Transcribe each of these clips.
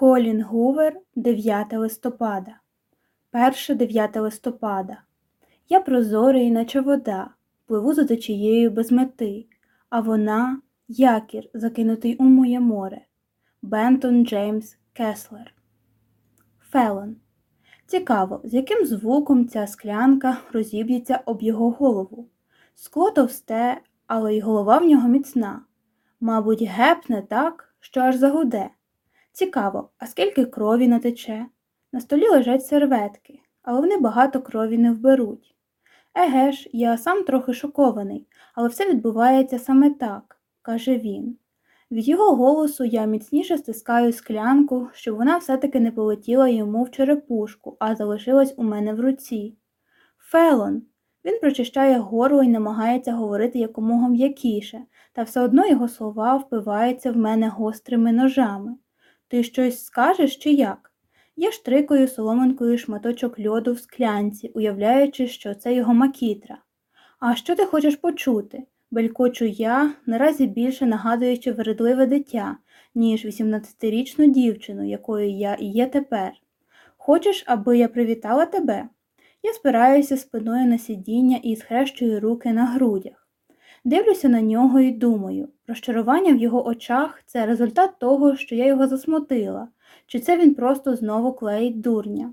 Колін Гувер, 9 листопада. 1 9 листопада. Я прозорий, наче вода, пливу за течією без мети, а вона якір, закинутий у моє море. Бентон Джеймс Кеслер. Фелон. Цікаво, з яким звуком ця склянка розіб'ється об його голову. Скло товсте, але й голова в нього міцна. Мабуть, гепне так, що аж загуде. Цікаво, а скільки крові натече? На столі лежать серветки, але вони багато крові не вберуть. Еге ж, я сам трохи шокований, але все відбувається саме так, каже він. Від його голосу я міцніше стискаю склянку, щоб вона все-таки не полетіла йому в черепушку, а залишилась у мене в руці. Фелон. Він прочищає горло і намагається говорити якомога м'якіше, та все одно його слова впиваються в мене гострими ножами. Ти щось скажеш чи як? Я штрикаю соломинкою шматочок льоду в склянці, уявляючи, що це його макітра. А що ти хочеш почути? Белькочу я, наразі більше нагадуючи вередливе дитя, ніж 18-річну дівчину, якою я і є тепер. Хочеш, аби я привітала тебе? Я спираюся спиною на сидіння і схрещую руки на грудях. Дивлюся на нього і думаю, розчарування в його очах це результат того, що я його засмутила, чи це він просто знову клеїть дурня.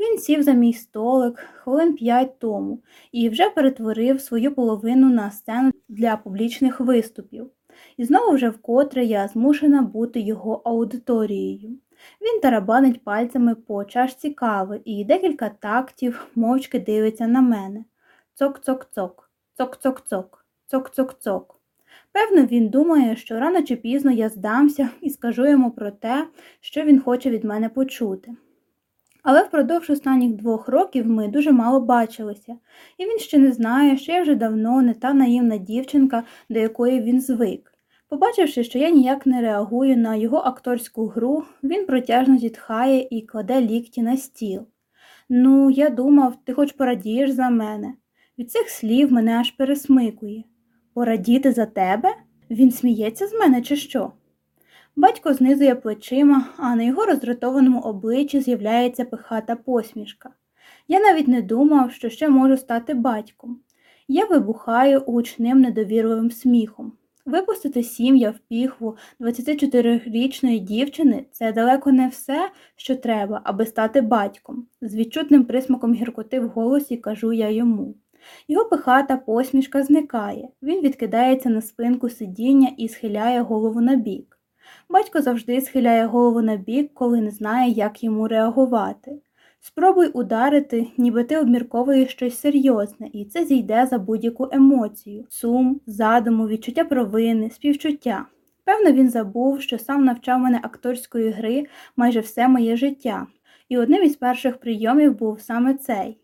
Він сів за мій столик хвилин п'ять тому і вже перетворив свою половину на сцену для публічних виступів. І знову вже вкотре я змушена бути його аудиторією. Він тарабанить пальцями по чашці кави і декілька тактів мовчки дивиться на мене. Цок-цок-цок, цок-цок-цок. Цок-цок-цок. Певно, він думає, що рано чи пізно я здамся і скажу йому про те, що він хоче від мене почути. Але впродовж останніх двох років ми дуже мало бачилися, і він ще не знає, що я вже давно не та наївна дівчинка, до якої він звик. Побачивши, що я ніяк не реагую на його акторську гру, він протяжно зітхає і кладе лікті на стіл. Ну, я думав, ти хоч порадієш за мене. Від цих слів мене аж пересмикує. Порадіти за тебе? Він сміється з мене, чи що? Батько знизує плечима, а на його роздратованому обличчі з'являється пихата посмішка. Я навіть не думав, що ще можу стати батьком. Я вибухаю гучним недовірливим сміхом. Випустити сім'я в піхву 24-річної дівчини це далеко не все, що треба, аби стати батьком. З відчутним присмаком гіркоти в голосі кажу я йому. Його пихата посмішка зникає, він відкидається на спинку сидіння і схиляє голову на бік. Батько завжди схиляє голову на бік, коли не знає, як йому реагувати. Спробуй ударити, ніби ти обмірковуєш щось серйозне, і це зійде за будь-яку емоцію, сум, задуму, відчуття провини, співчуття. Певно, він забув, що сам навчав мене акторської гри майже все моє життя, і одним із перших прийомів був саме цей.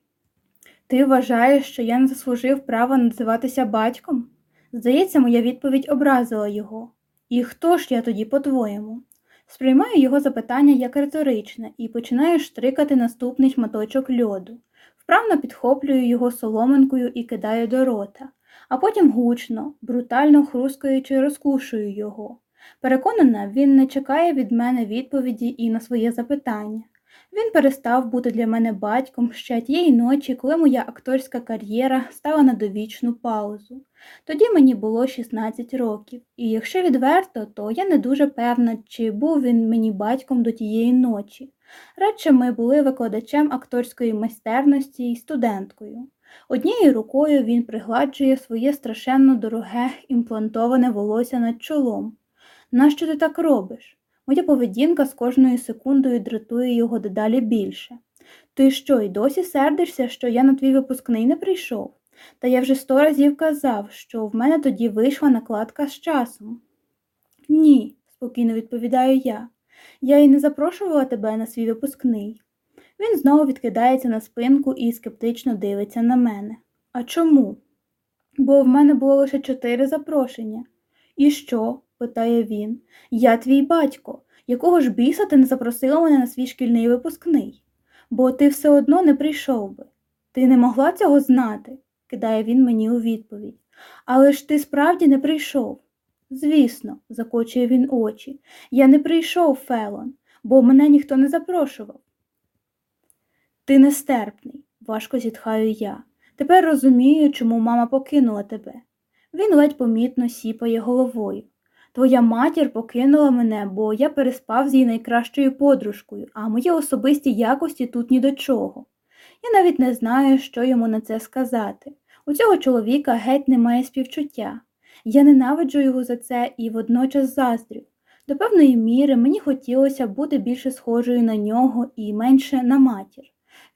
Ти вважаєш, що я не заслужив права називатися батьком? Здається, моя відповідь образила його. І хто ж я тоді, по-твоєму? Сприймаю його запитання як риторичне і починаю штрикати наступний шматочок льоду. Вправно підхоплюю його соломинкою і кидаю до рота, а потім гучно, брутально хрускаючи, розкушую його. Переконана, він не чекає від мене відповіді і на своє запитання. Він перестав бути для мене батьком ще тієї ночі, коли моя акторська кар'єра стала на довічну паузу. Тоді мені було 16 років, і якщо відверто, то я не дуже певна, чи був він мені батьком до тієї ночі. Радше ми були викладачем акторської майстерності і студенткою. Однією рукою він пригладжує своє страшенно дороге імплантоване волосся над чолом. Нащо ти так робиш? Моя поведінка з кожною секундою дратує його дедалі більше. Ти що, й досі сердишся, що я на твій випускний не прийшов? Та я вже сто разів казав, що в мене тоді вийшла накладка з часом. Ні, спокійно відповідаю я. Я й не запрошувала тебе на свій випускний. Він знову відкидається на спинку і скептично дивиться на мене. А чому? Бо в мене було лише чотири запрошення. І що? Питає він. Я твій батько. Якого ж біса ти не запросила мене на свій шкільний випускний? Бо ти все одно не прийшов би. Ти не могла цього знати, кидає він мені у відповідь. Але ж ти справді не прийшов. Звісно, закочує він очі. Я не прийшов, Фелон. бо мене ніхто не запрошував. Ти нестерпний, важко зітхаю я. Тепер розумію, чому мама покинула тебе. Він ледь помітно сіпає головою. Твоя матір покинула мене, бо я переспав з її найкращою подружкою, а мої особисті якості тут ні до чого. Я навіть не знаю, що йому на це сказати. У цього чоловіка геть немає співчуття. Я ненавиджу його за це і водночас заздрю. До певної міри мені хотілося бути більше схожою на нього і менше на матір.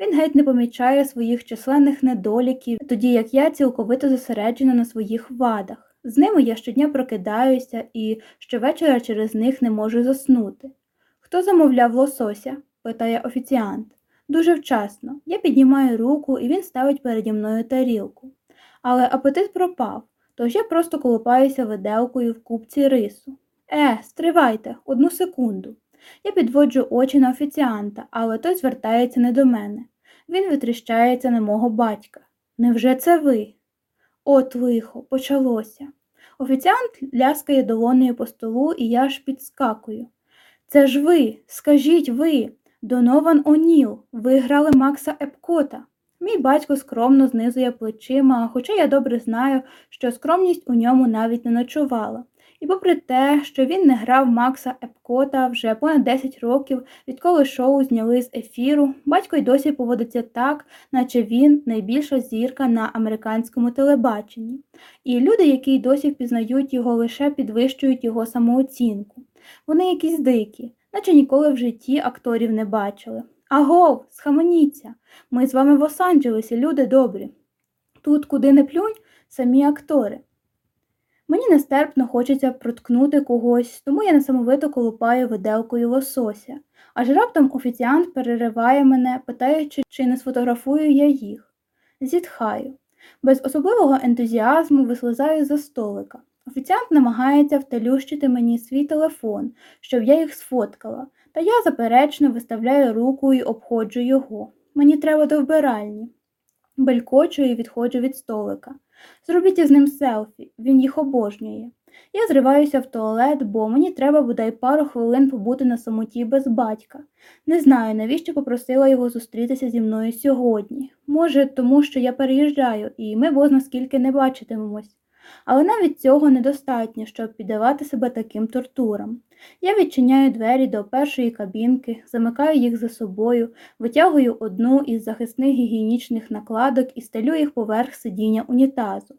Він геть не помічає своїх численних недоліків, тоді як я цілковито зосереджена на своїх вадах. З ними я щодня прокидаюся і щовечора через них не можу заснути. Хто замовляв лосося? питає офіціант. Дуже вчасно. Я піднімаю руку, і він ставить переді мною тарілку. Але апетит пропав, тож я просто колупаюся виделкою в купці рису. Е, стривайте, одну секунду. Я підводжу очі на офіціанта, але той звертається не до мене. Він витріщається на мого батька. Невже це ви? От лихо, почалося. Офіціант ляскає долонею по столу, і я аж підскакую. Це ж ви, скажіть ви, Донован О'Ніл, ви грали Макса Епкота. Мій батько скромно знизує плечима, хоча я добре знаю, що скромність у ньому навіть не ночувала. І попри те, що він не грав Макса Епкота вже понад 10 років, відколи шоу зняли з ефіру, батько й досі поводиться так, наче він найбільша зірка на американському телебаченні. І люди, які й досі впізнають його, лише підвищують його самооцінку. Вони якісь дикі, наче ніколи в житті акторів не бачили. Агов, схаменіться, ми з вами в Лос-Анджелесі, люди добрі. Тут, куди не плюнь, самі актори. Мені нестерпно хочеться проткнути когось, тому я несамовито колупаю виделкою лосося, аж раптом офіціант перериває мене, питаючи, чи не сфотографую я їх. Зітхаю. Без особливого ентузіазму вислизаю за столика. Офіціант намагається втелющити мені свій телефон, щоб я їх сфоткала, та я заперечно виставляю руку і обходжу його. Мені треба до вбиральні. Белькочу і відходжу від столика. Зробіть із ним селфі, він їх обожнює. Я зриваюся в туалет, бо мені треба бодай пару хвилин побути на самоті без батька. Не знаю, навіщо попросила його зустрітися зі мною сьогодні. Може, тому що я переїжджаю, і ми бозна скільки не бачитимемось. Але навіть цього недостатньо, щоб піддавати себе таким тортурам. Я відчиняю двері до першої кабінки, замикаю їх за собою, витягую одну із захисних гігієнічних накладок і стелю їх поверх сидіння унітазу.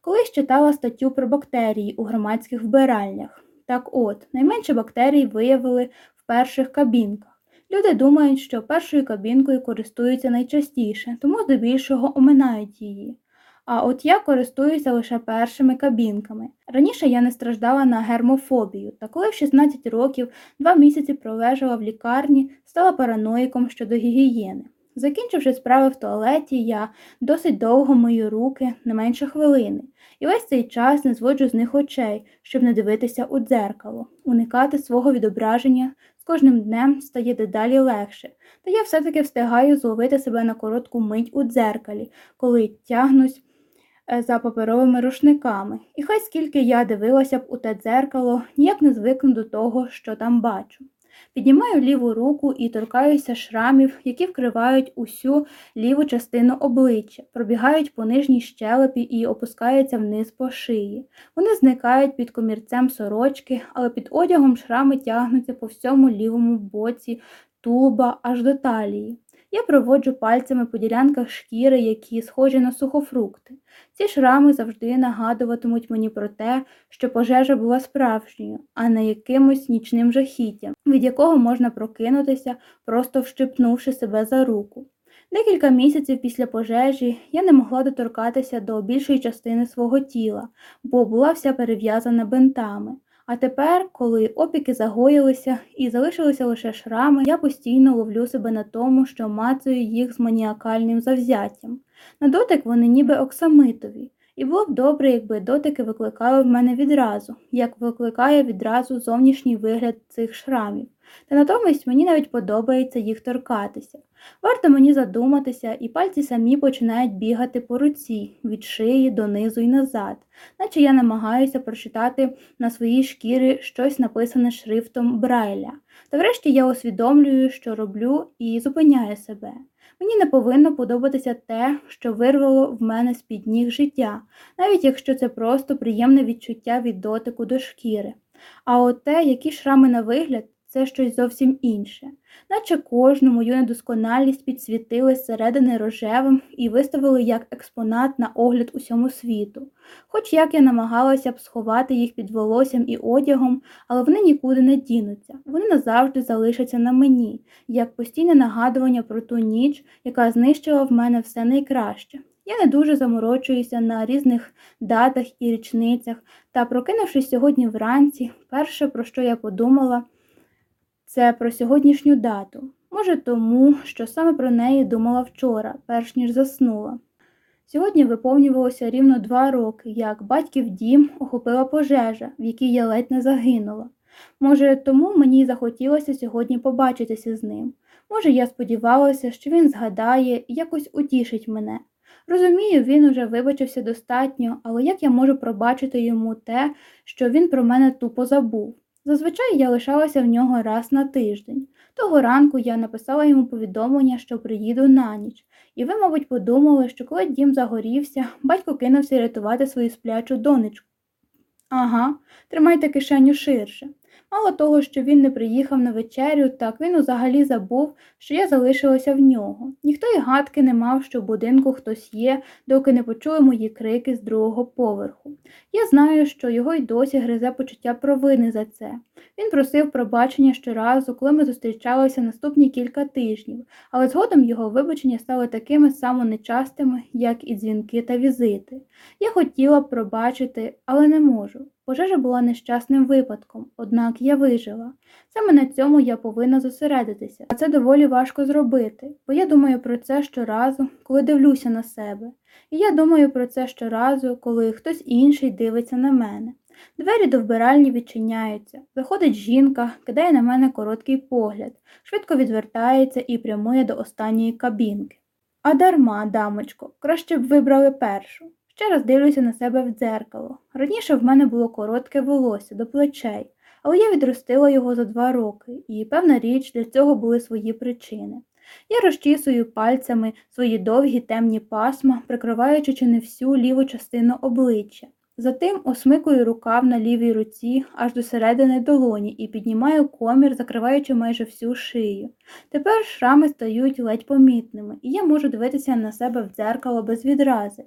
Колись читала статтю про бактерії у громадських вбиральнях. Так от, найменше бактерій виявили в перших кабінках. Люди думають, що першою кабінкою користуються найчастіше, тому здебільшого оминають її. А от я користуюся лише першими кабінками. Раніше я не страждала на гермофобію, та коли в 16 років два місяці пролежала в лікарні, стала параноїком щодо гігієни. Закінчивши справи в туалеті, я досить довго мию руки, не менше хвилини, і весь цей час не зводжу з них очей, щоб не дивитися у дзеркало, уникати свого відображення з кожним днем стає дедалі легше, та я все-таки встигаю зловити себе на коротку мить у дзеркалі, коли тягнусь за паперовими рушниками, і хай скільки я дивилася б у те дзеркало, ніяк не звикну до того, що там бачу. Піднімаю ліву руку і торкаюся шрамів, які вкривають усю ліву частину обличчя, пробігають по нижній щелепі і опускаються вниз по шиї. Вони зникають під комірцем сорочки, але під одягом шрами тягнуться по всьому лівому боці тулуба аж до талії. Я проводжу пальцями по ділянках шкіри, які схожі на сухофрукти. Ці шрами завжди нагадуватимуть мені про те, що пожежа була справжньою, а не якимось нічним жахіттям, від якого можна прокинутися, просто вщипнувши себе за руку. Декілька місяців після пожежі я не могла доторкатися до більшої частини свого тіла, бо була вся перев'язана бинтами. А тепер, коли опіки загоїлися і залишилися лише шрами, я постійно ловлю себе на тому, що мацаю їх з маніакальним завзяттям. На дотик вони ніби оксамитові, І було б добре, якби дотики викликали в мене відразу, як викликає відразу зовнішній вигляд цих шрамів. Та натомість мені навіть подобається їх торкатися. Варто мені задуматися, і пальці самі починають бігати по руці від шиї донизу і назад, наче я намагаюся прочитати на своїй шкірі щось написане шрифтом Брайля. Та врешті я усвідомлюю, що роблю, і зупиняю себе. Мені не повинно подобатися те, що вирвало в мене з під ніг життя, навіть якщо це просто приємне відчуття від дотику до шкіри. А от те, які шрами на вигляд, це щось зовсім інше, наче кожну мою недосконалість підсвітили зсередини рожевим і виставили як експонат на огляд усьому світу. Хоч як я намагалася б сховати їх під волоссям і одягом, але вони нікуди не дінуться, вони назавжди залишаться на мені, як постійне нагадування про ту ніч, яка знищила в мене все найкраще. Я не дуже заморочуюся на різних датах і річницях, та, прокинувшись сьогодні вранці, перше, про що я подумала, це про сьогоднішню дату. Може, тому, що саме про неї думала вчора, перш ніж заснула. Сьогодні виповнювалося рівно два роки, як батьків дім охопила пожежа, в якій я ледь не загинула. Може, тому мені захотілося сьогодні побачитися з ним. Може, я сподівалася, що він згадає і якось утішить мене. Розумію, він уже вибачився достатньо, але як я можу пробачити йому те, що він про мене тупо забув? Зазвичай я лишалася в нього раз на тиждень. Того ранку я написала йому повідомлення, що приїду на ніч, і ви, мабуть, подумали, що коли дім загорівся, батько кинувся рятувати свою сплячу донечку. Ага, тримайте кишеню ширше. Мало того, що він не приїхав на вечерю, так він взагалі забув, що я залишилася в нього. Ніхто й гадки не мав, що в будинку хтось є, доки не почули мої крики з другого поверху. Я знаю, що його й досі гризе почуття провини за це. Він просив пробачення щоразу, коли ми зустрічалися наступні кілька тижнів, але згодом його вибачення стали такими само нечастими, як і дзвінки та візити. Я хотіла пробачити, але не можу. Пожежа була нещасним випадком, однак я вижила. Саме на цьому я повинна зосередитися, а це доволі важко зробити, бо я думаю про це щоразу, коли дивлюся на себе. І я думаю про це щоразу, коли хтось інший дивиться на мене. Двері до вбиральні відчиняються. Заходить жінка, кидає на мене короткий погляд, швидко відвертається і прямує до останньої кабінки. А дарма, дамочко, краще б вибрали першу. Ще раз дивлюся на себе в дзеркало. Раніше в мене було коротке волосся до плечей, але я відростила його за два роки, і, певна річ, для цього були свої причини. Я розчісую пальцями свої довгі темні пасма, прикриваючи чи не всю ліву частину обличчя. Затим осмикую рукав на лівій руці аж до середини долоні і піднімаю комір, закриваючи майже всю шию. Тепер шрами стають ледь помітними, і я можу дивитися на себе в дзеркало без відрази.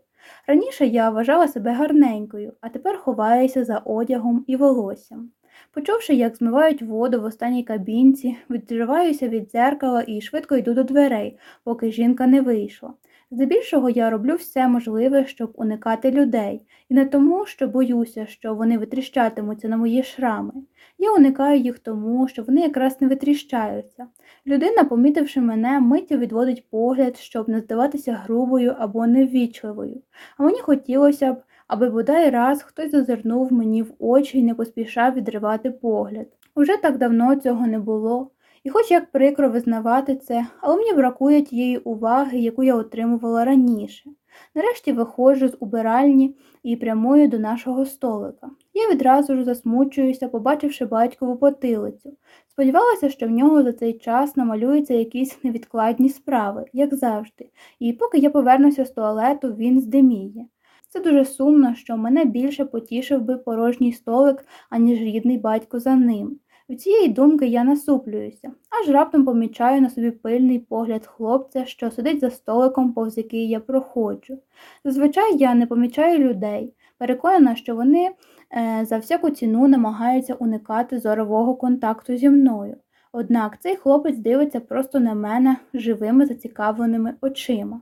Раніше я вважала себе гарненькою, а тепер ховаюся за одягом і волоссям. Почувши, як змивають воду в останній кабінці, відриваюся від дзеркала і швидко йду до дверей, поки жінка не вийшла. Здебільшого я роблю все можливе, щоб уникати людей, і не тому, що боюся, що вони витріщатимуться на мої шрами. Я уникаю їх тому, що вони якраз не витріщаються. Людина, помітивши мене, миттю відводить погляд, щоб не здаватися грубою або неввічливою. А мені хотілося б, аби бодай раз хтось зазирнув мені в очі і не поспішав відривати погляд. Уже так давно цього не було. І хоч як прикро визнавати це, але мені бракує тієї уваги, яку я отримувала раніше. Нарешті виходжу з убиральні і прямую до нашого столика. Я відразу ж засмучуюся, побачивши батькову потилицю. Сподівалася, що в нього за цей час намалюються якісь невідкладні справи, як завжди, і поки я повернуся з туалету, він здиміє. Це дуже сумно, що мене більше потішив би порожній столик, аніж рідний батько за ним. Від цієї думки я насуплююся, аж раптом помічаю на собі пильний погляд хлопця, що сидить за столиком, повз який я проходжу. Зазвичай я не помічаю людей, переконана, що вони е, за всяку ціну намагаються уникати зорового контакту зі мною. Однак цей хлопець дивиться просто на мене живими зацікавленими очима.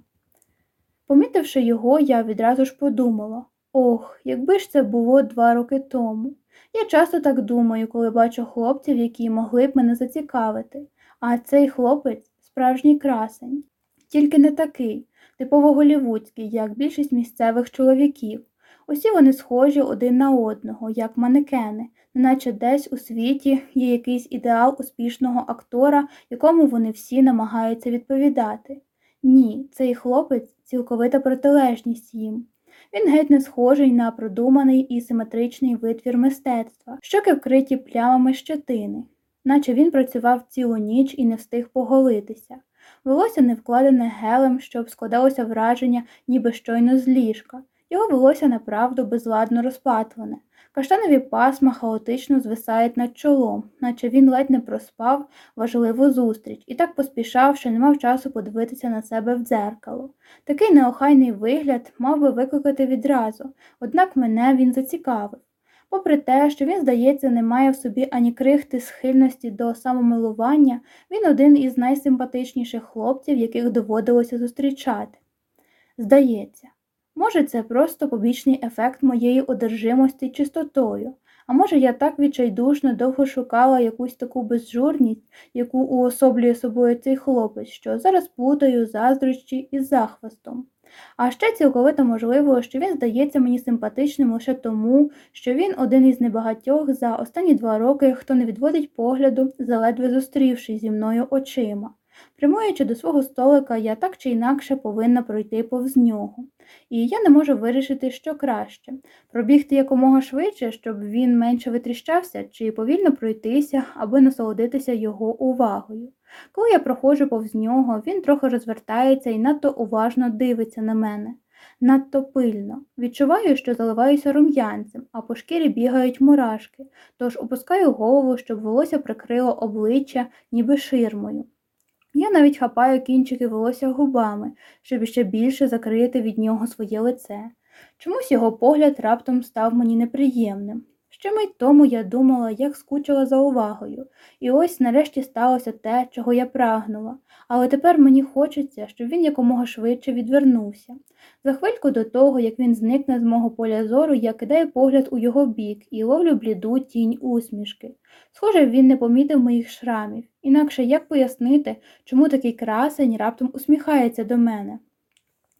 Помітивши його, я відразу ж подумала ох, якби ж це було два роки тому. Я часто так думаю, коли бачу хлопців, які могли б мене зацікавити, а цей хлопець справжній красень, тільки не такий, типово голівудський, як більшість місцевих чоловіків. Усі вони схожі один на одного, як манекени, неначе десь у світі є якийсь ідеал успішного актора, якому вони всі намагаються відповідати. Ні, цей хлопець цілковита протилежність їм. Він геть не схожий на продуманий і симетричний витвір мистецтва, щоки вкриті плямами щетини, наче він працював цілу ніч і не встиг поголитися. Волосся не вкладене гелем, щоб складалося враження, ніби щойно з ліжка. Його волосся направду безладно розпатлене. Каштанові пасма хаотично звисають над чолом, наче він ледь не проспав важливу зустріч і так поспішав, що не мав часу подивитися на себе в дзеркало. Такий неохайний вигляд мав би викликати відразу, однак мене він зацікавив. Попри те, що він, здається, не має в собі ані крихти схильності до самомилування, він один із найсимпатичніших хлопців, яких доводилося зустрічати. Здається, може, це просто побічний ефект моєї одержимості чистотою, а може, я так відчайдушно довго шукала якусь таку безжурність, яку уособлює собою цей хлопець, що зараз плутаю заздрощі із захвастом. А ще цілковито можливо, що він здається мені симпатичним лише тому, що він один із небагатьох за останні два роки, хто не відводить погляду, заледве зустрівшись зі мною очима. Прямуючи до свого столика, я так чи інакше повинна пройти повз нього, і я не можу вирішити, що краще пробігти якомога швидше, щоб він менше витріщався, чи повільно пройтися, аби насолодитися його увагою. Коли я проходжу повз нього, він трохи розвертається і надто уважно дивиться на мене. Надто пильно. Відчуваю, що заливаюся рум'янцем, а по шкірі бігають мурашки, тож опускаю голову, щоб волосся прикрило обличчя, ніби ширмою. Я навіть хапаю кінчики волосся губами, щоб ще більше закрити від нього своє лице. Чомусь його погляд раптом став мені неприємним. Ще мить тому я думала, як скучила за увагою, і ось нарешті сталося те, чого я прагнула, але тепер мені хочеться, щоб він якомога швидше відвернувся. За хвильку до того, як він зникне з мого поля зору, я кидаю погляд у його бік і ловлю бліду тінь усмішки. Схоже, він не помітив моїх шрамів, інакше як пояснити, чому такий красень раптом усміхається до мене.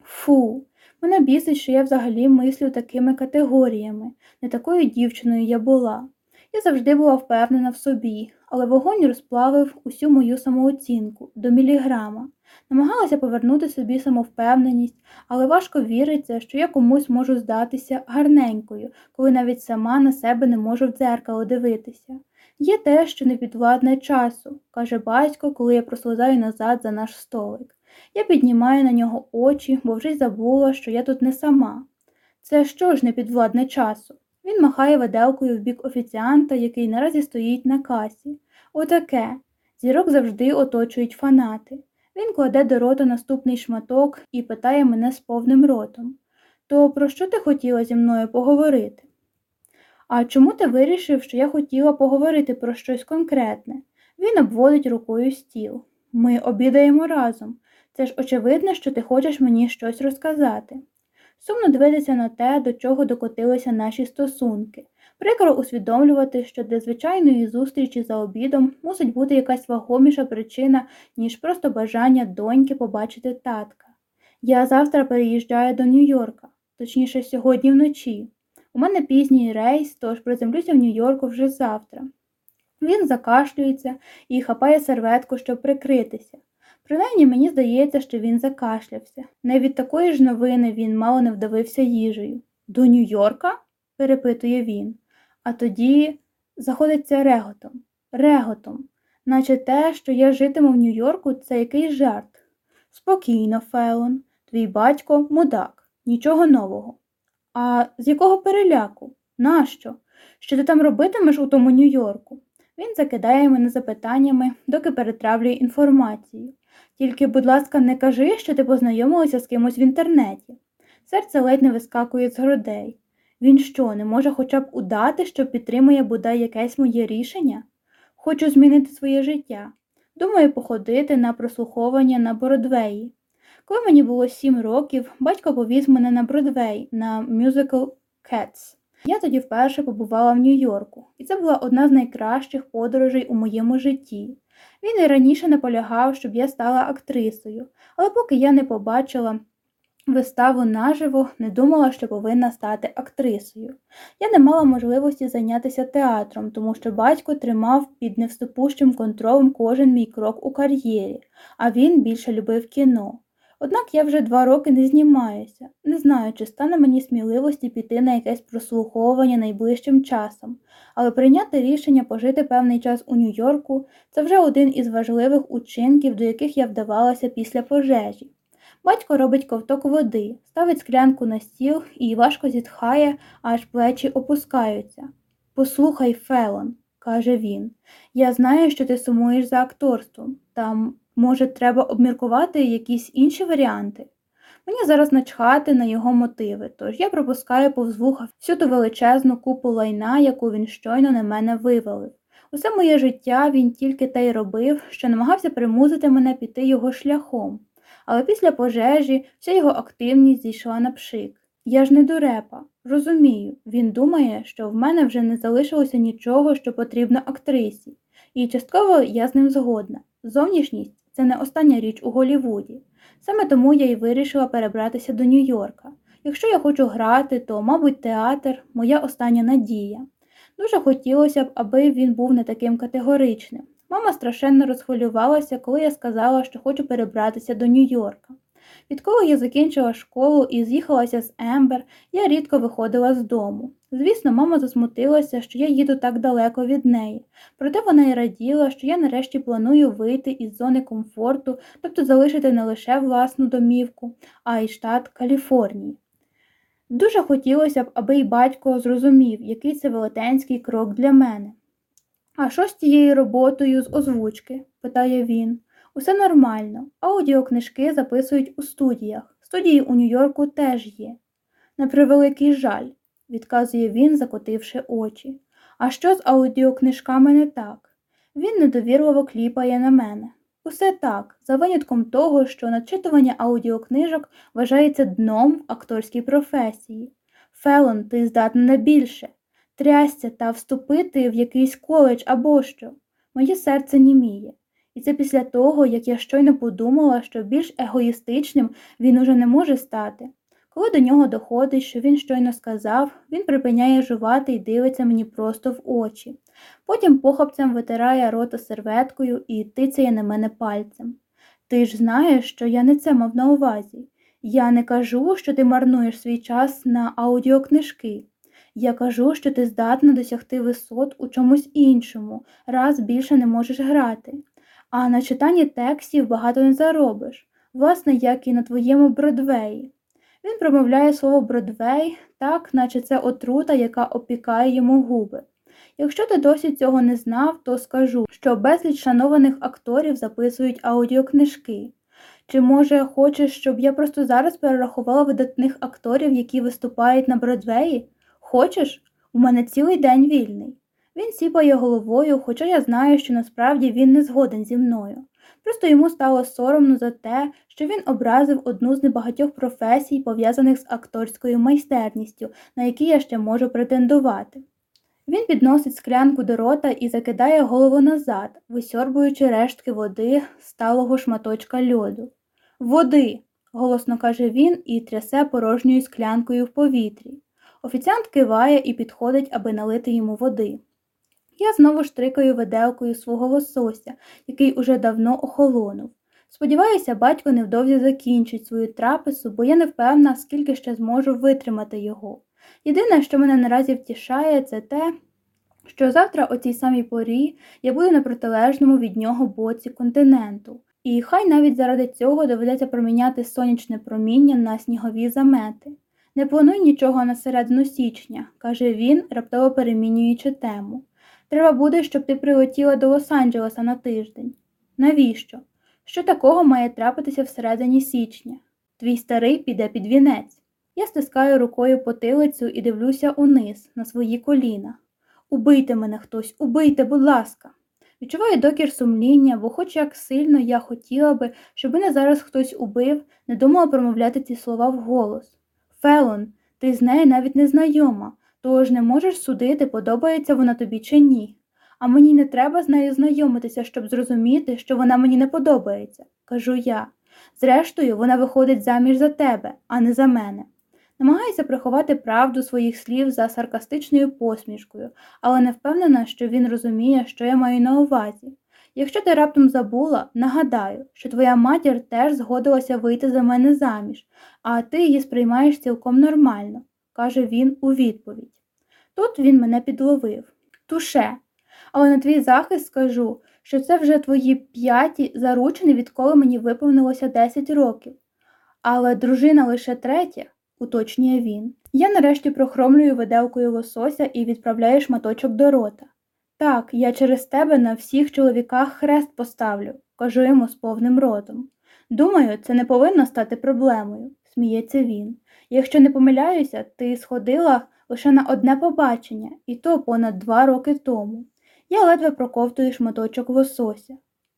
Фу, мене бісить, що я взагалі мислю такими категоріями, не такою дівчиною я була. Я завжди була впевнена в собі, але вогонь розплавив усю мою самооцінку до міліграма. Намагалася повернути собі самовпевненість, але важко віриться, що я комусь можу здатися гарненькою, коли навіть сама на себе не можу в дзеркало дивитися. Є те, що не підвладне часу, каже батько, коли я прослизаю назад за наш столик. Я піднімаю на нього очі, бо вже й забула, що я тут не сама. Це що ж не підвладне часу? Він махає виделкою в бік офіціанта, який наразі стоїть на касі. Отаке. Зірок завжди оточують фанати. Він кладе до рота наступний шматок і питає мене з повним ротом То про що ти хотіла зі мною поговорити? А чому ти вирішив, що я хотіла поговорити про щось конкретне? Він обводить рукою стіл. Ми обідаємо разом. Це ж очевидно, що ти хочеш мені щось розказати. Сумно дивитися на те, до чого докотилися наші стосунки. Прикро усвідомлювати, що для звичайної зустрічі за обідом мусить бути якась вагоміша причина, ніж просто бажання доньки побачити татка. Я завтра переїжджаю до Нью-Йорка, точніше, сьогодні вночі. У мене пізній рейс, тож приземлюся в Нью-Йорку вже завтра. Він закашлюється і хапає серветку, щоб прикритися. Принаймні мені здається, що він закашлявся. Не від такої ж новини він мало не вдавився їжею. До Нью-Йорка? перепитує він. А тоді заходиться реготом, реготом, наче те, що я житиму в Нью-Йорку, це якийсь жарт. Спокійно, Фелон, твій батько мудак, нічого нового. А з якого переляку? Нащо? Що ти там робитимеш у тому Нью-Йорку? Він закидає мене запитаннями, доки перетравлює інформацію. Тільки, будь ласка, не кажи, що ти познайомилася з кимось в інтернеті. Серце ледь не вискакує з грудей. Він що, не може хоча б удати, що підтримує бодай якесь моє рішення? Хочу змінити своє життя. Думаю, походити на прослуховування на Бродвеї. Коли мені було сім років, батько повіз мене на Бродвей на мюзикл Cats. Я тоді вперше побувала в Нью-Йорку, і це була одна з найкращих подорожей у моєму житті. Він і раніше наполягав, щоб я стала актрисою, але поки я не побачила виставу наживо, не думала, що повинна стати актрисою. Я не мала можливості зайнятися театром, тому що батько тримав під невступущим контролем кожен мій крок у кар'єрі, а він більше любив кіно. Однак я вже два роки не знімаюся, не знаю, чи стане мені сміливості піти на якесь прослуховування найближчим часом, але прийняти рішення пожити певний час у Нью-Йорку це вже один із важливих учинків, до яких я вдавалася після пожежі. Батько робить ковток води, ставить склянку на стіл і важко зітхає, аж плечі опускаються. Послухай, Фелон, каже він, я знаю, що ти сумуєш за акторством, та, може, треба обміркувати якісь інші варіанти. Мені зараз начхати на його мотиви, тож я пропускаю повз вуха всю ту величезну купу лайна, яку він щойно на мене вивалив. Усе моє життя він тільки те й робив, що намагався примусити мене піти його шляхом але після пожежі вся його активність зійшла на пшик. Я ж не дурепа, розумію, він думає, що в мене вже не залишилося нічого, що потрібно актрисі, і частково я з ним згодна. Зовнішність це не остання річ у Голівуді. Саме тому я й вирішила перебратися до Нью-Йорка. Якщо я хочу грати, то, мабуть, театр моя остання надія. Дуже хотілося б, аби він був не таким категоричним. Мама страшенно розхвилювалася, коли я сказала, що хочу перебратися до Нью-Йорка. Відколи я закінчила школу і з'їхалася з Ембер, я рідко виходила з дому. Звісно, мама засмутилася, що я їду так далеко від неї, проте вона й раділа, що я нарешті планую вийти із зони комфорту, тобто залишити не лише власну домівку, а й штат Каліфорнії. Дуже хотілося б, аби й батько зрозумів, який це велетенський крок для мене. А що з тією роботою з озвучки? питає він. Усе нормально. Аудіокнижки записують у студіях. Студії у Нью-Йорку теж є. На превеликий жаль, відказує він, закотивши очі. А що з аудіокнижками не так? Він недовірливо кліпає на мене. Усе так, за винятком того, що начитування аудіокнижок вважається дном в акторській професії. Фелон, ти здатна на більше трясся та вступити в якийсь коледж або що. Моє серце німіє. І це після того, як я щойно подумала, що більш егоїстичним він уже не може стати. Коли до нього доходить, що він щойно сказав, він припиняє жувати і дивиться мені просто в очі. Потім похопцем витирає рота серветкою і тицяє на мене пальцем. Ти ж знаєш, що я не це мав на увазі. Я не кажу, що ти марнуєш свій час на аудіокнижки. Я кажу, що ти здатна досягти висот у чомусь іншому, раз більше не можеш грати. А на читанні текстів багато не заробиш, власне, як і на твоєму Бродвеї. Він промовляє слово Бродвей так, наче це отрута, яка опікає йому губи. Якщо ти досі цього не знав, то скажу, що безліч шанованих акторів записують аудіокнижки. Чи, може, хочеш, щоб я просто зараз перерахувала видатних акторів, які виступають на Бродвеї? Хочеш? У мене цілий день вільний. Він сіпає головою, хоча я знаю, що насправді він не згоден зі мною. Просто йому стало соромно за те, що він образив одну з небагатьох професій, пов'язаних з акторською майстерністю, на які я ще можу претендувати. Він підносить склянку до рота і закидає голову назад, висьорбуючи рештки води сталого шматочка льоду. Води, голосно каже він і трясе порожньою склянкою в повітрі. Офіціант киває і підходить, аби налити йому води. Я знову штрикаю виделкою свого лосося, який уже давно охолонув. Сподіваюся, батько невдовзі закінчить свою трапезу, бо я не впевнена, скільки ще зможу витримати його. Єдине, що мене наразі втішає, це те, що завтра о цій самій порі я буду на протилежному від нього боці континенту, і хай навіть заради цього доведеться проміняти сонячне проміння на снігові замети. Не плануй нічого на середину січня, каже він, раптово перемінюючи тему. Треба буде, щоб ти прилетіла до Лос-Анджелеса на тиждень. Навіщо? Що такого має трапитися всередині січня? Твій старий піде під вінець. Я стискаю рукою потилицю і дивлюся униз, на свої коліна. Убийте мене хтось, убийте, будь ласка. Відчуваю докір сумління, бо, хоч як сильно я хотіла би, щоб мене зараз хтось убив, не думала промовляти ці слова вголос. Фелон, ти з нею навіть не знайома, тож не можеш судити, подобається вона тобі чи ні. А мені не треба з нею знайомитися, щоб зрозуміти, що вона мені не подобається, кажу я. Зрештою, вона виходить заміж за тебе, а не за мене. Намагаюся приховати правду своїх слів за саркастичною посмішкою, але не впевнена, що він розуміє, що я маю на увазі. Якщо ти раптом забула, нагадаю, що твоя матір теж згодилася вийти за мене заміж, а ти її сприймаєш цілком нормально, каже він у відповідь. Тут він мене підловив. Туше. Але на твій захист скажу, що це вже твої п'яті заручені, відколи мені виповнилося 10 років. Але дружина лише третя, уточнює він. Я нарешті прохромлюю виделкою лосося і відправляю шматочок до рота. Так, я через тебе на всіх чоловіках хрест поставлю, кажу йому з повним ротом. Думаю, це не повинно стати проблемою, сміється він. Якщо не помиляюся, ти сходила лише на одне побачення, і то понад два роки тому. Я ледве проковтую шматочок лосося.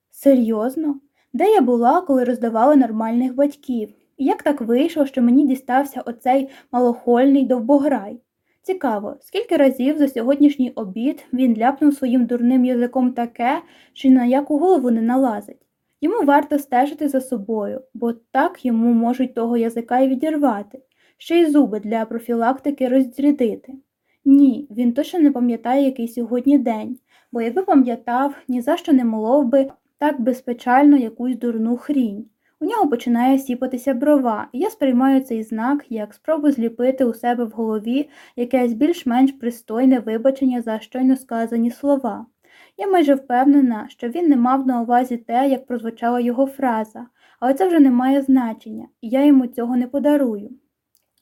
Серйозно? Де я була, коли роздавали нормальних батьків? І як так вийшло, що мені дістався оцей малохольний довбограй? Цікаво, скільки разів за сьогоднішній обід він ляпнув своїм дурним язиком таке, що на яку голову не налазить. Йому варто стежити за собою, бо так йому можуть того язика й відірвати, ще й зуби для профілактики розрядити. Ні, він точно не пам'ятає, який сьогодні день, бо якби пам'ятав, ні за що не молов би так безпечально якусь дурну хрінь. У нього починає сіпатися брова, і я сприймаю цей знак як спробу зліпити у себе в голові якесь більш-менш пристойне вибачення за щойно сказані слова. Я майже впевнена, що він не мав на увазі те, як прозвучала його фраза, але це вже не має значення, і я йому цього не подарую.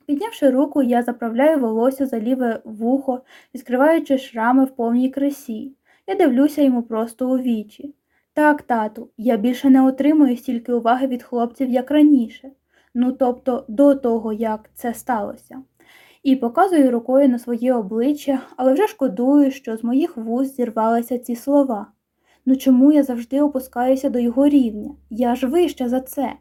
Піднявши руку, я заправляю волосся за ліве вухо, відкриваючи шрами в повній красі. Я дивлюся йому просто у вічі. Так, тату, я більше не отримую стільки уваги від хлопців, як раніше, ну тобто до того, як це сталося. І показую рукою на своє обличчя, але вже шкодую, що з моїх вуст зірвалися ці слова. Ну чому я завжди опускаюся до його рівня? Я ж вища за це.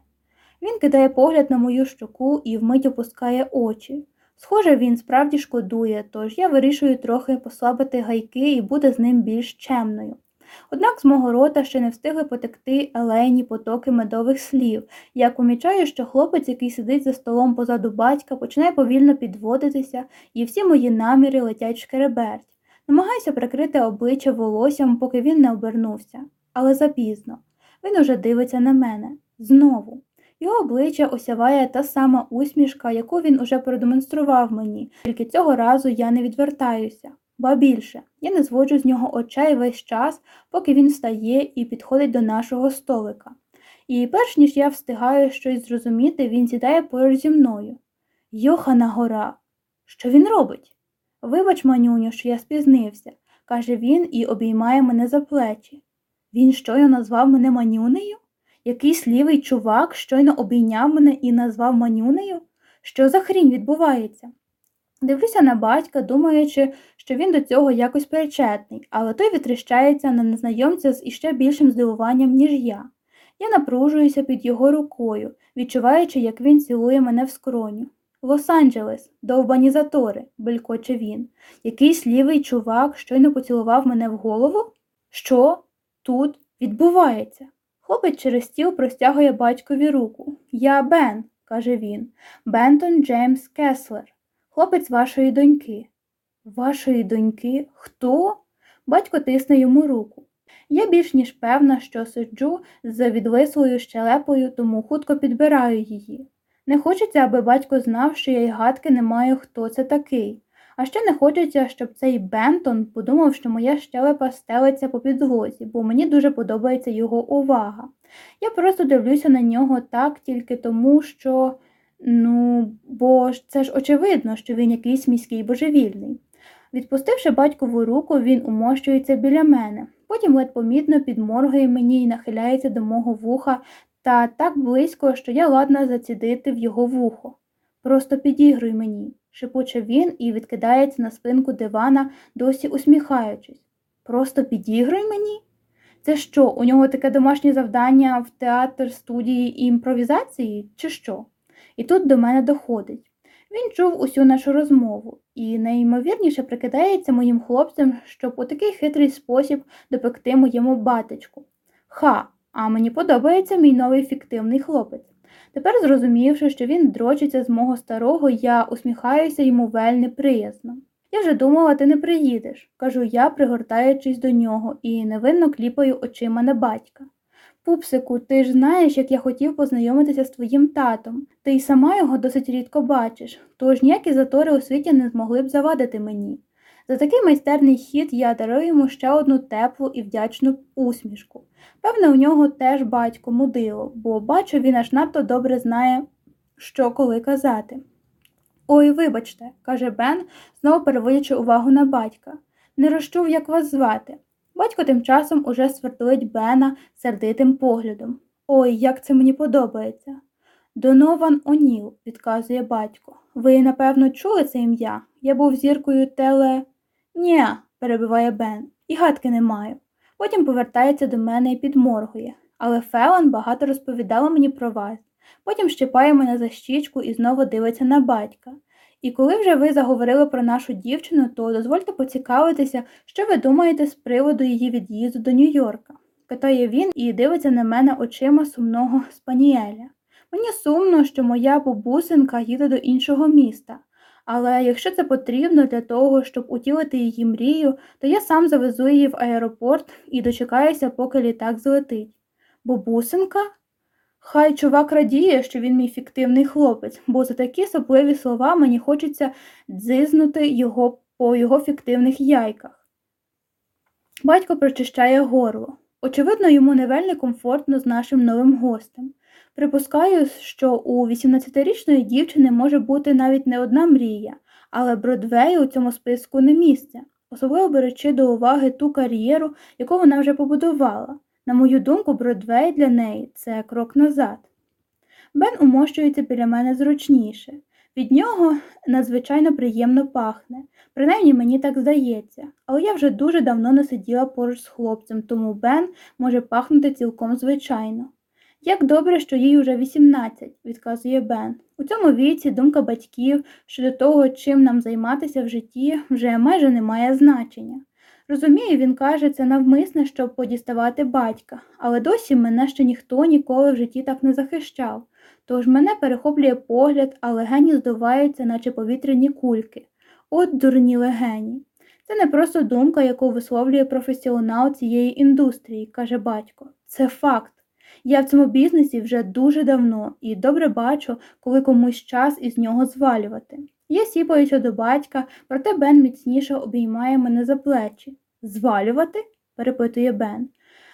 Він кидає погляд на мою щоку і вмить опускає очі. Схоже, він справді шкодує, тож я вирішую трохи послабити гайки і бути з ним більш чемною. Однак з мого рота ще не встигли потекти елейні потоки медових слів. Я помічаю, що хлопець, який сидить за столом позаду батька, починає повільно підводитися, і всі мої наміри летять шкереберть. Намагаюся прикрити обличчя волоссям, поки він не обернувся. Але запізно. Він уже дивиться на мене. Знову. Його обличчя осяває та сама усмішка, яку він уже продемонстрував мені, тільки цього разу я не відвертаюся. Ба більше, я не зводжу з нього очей весь час, поки він встає і підходить до нашого столика. І перш ніж я встигаю щось зрозуміти, він сідає поруч зі мною. Йохана гора. Що він робить? Вибач, манюню, що я спізнився, каже він і обіймає мене за плечі. Він щойно назвав мене манюнею? Якийсь лівий чувак щойно обійняв мене і назвав манюнею? Що за хрінь відбувається? Дивлюся на батька, думаючи, що він до цього якось причетний, але той витріщається на незнайомця з іще більшим здивуванням, ніж я. Я напружуюся під його рукою, відчуваючи, як він цілує мене в скроню. Лос-Анджелес, довбані затори, белькоче він. Якийсь лівий чувак щойно поцілував мене в голову? Що тут відбувається? Хлопець через стіл простягує батькові руку. Я Бен, каже він, Бентон Джеймс Кеслер, хлопець вашої доньки. Вашої доньки? Хто? Батько тисне йому руку. Я більш ніж певна, що сиджу з відвислою щелепою, тому хутко підбираю її. Не хочеться, аби батько знав, що я й гадки не маю, хто це такий. А ще не хочеться, щоб цей Бентон подумав, що моя щелепа стелиться по підлозі, бо мені дуже подобається його увага. Я просто дивлюся на нього так тільки тому, що, ну, бо це ж очевидно, що він якийсь міський божевільний. Відпустивши батькову руку, він умощується біля мене, потім ледь помітно підморгує мені і нахиляється до мого вуха та так близько, що я ладна зацідити в його вухо. Просто підігруй мені, шепоче він і відкидається на спинку дивана, досі усміхаючись. Просто підігруй мені? Це що, у нього таке домашнє завдання в театр, студії і імпровізації, чи що? І тут до мене доходить. Він чув усю нашу розмову і найімовірніше прикидається моїм хлопцям, щоб у такий хитрий спосіб допекти моєму батечку. Ха, а мені подобається мій новий фіктивний хлопець. Тепер, зрозумівши, що він дрочиться з мого старого, я усміхаюся йому вельми приязно. Я вже думала, ти не приїдеш, кажу я, пригортаючись до нього, і невинно кліпаю очима на батька. Пупсику, ти ж знаєш, як я хотів познайомитися з твоїм татом. Ти й сама його досить рідко бачиш, тож ніякі затори у світі не змогли б завадити мені. За такий майстерний хід я дарую йому ще одну теплу і вдячну усмішку. Певне, у нього теж батько мудило, бо бачу, він аж надто добре знає, що коли казати. Ой, вибачте, каже Бен, знову переводячи увагу на батька. Не розчув, як вас звати. Батько тим часом уже свердлить Бена сердитим поглядом. Ой, як це мені подобається. Донован Оніл, відказує батько. Ви, напевно, чули це ім'я? Я був зіркою теле. Нє, перебиває Бен, і гадки не маю. Потім повертається до мене і підморгує. Але Фелан багато розповідала мені про вас. Потім щипає мене за щічку і знову дивиться на батька. І коли вже ви заговорили про нашу дівчину, то дозвольте поцікавитися, що ви думаєте з приводу її від'їзду до Нью-Йорка. питає він і дивиться на мене очима сумного спаніеля. Мені сумно, що моя бабусинка їде до іншого міста, але якщо це потрібно для того, щоб утілити її мрію, то я сам завезу її в аеропорт і дочекаюся, поки літак злетить. Бабусинка? Хай чувак радіє, що він мій фіктивний хлопець, бо за такі сопливі слова мені хочеться дзизнути його по його фіктивних яйках. Батько прочищає горло. Очевидно, йому не вельми комфортно з нашим новим гостем. Припускаю, що у 18-річної дівчини може бути навіть не одна мрія, але Бродвею у цьому списку не місце, особливо беручи до уваги ту кар'єру, яку вона вже побудувала. На мою думку, Бродвей для неї це крок назад. Бен умощується біля мене зручніше. Від нього надзвичайно приємно пахне, принаймні мені так здається, але я вже дуже давно не сиділа поруч з хлопцем, тому Бен може пахнути цілком звичайно. Як добре, що їй уже 18, відказує Бен. У цьому віці думка батьків щодо того, чим нам займатися в житті, вже майже не має значення. Розумію, він каже це навмисне, щоб подіставати батька, але досі мене ще ніхто ніколи в житті так не захищав. Тож мене перехоплює погляд, а легені здуваються, наче повітряні кульки. От дурні легені. Це не просто думка, яку висловлює професіонал цієї індустрії, каже батько. Це факт. Я в цьому бізнесі вже дуже давно і добре бачу, коли комусь час із нього звалювати. Я сіпаюся до батька, проте Бен міцніше обіймає мене за плечі. Звалювати? перепитує Бен.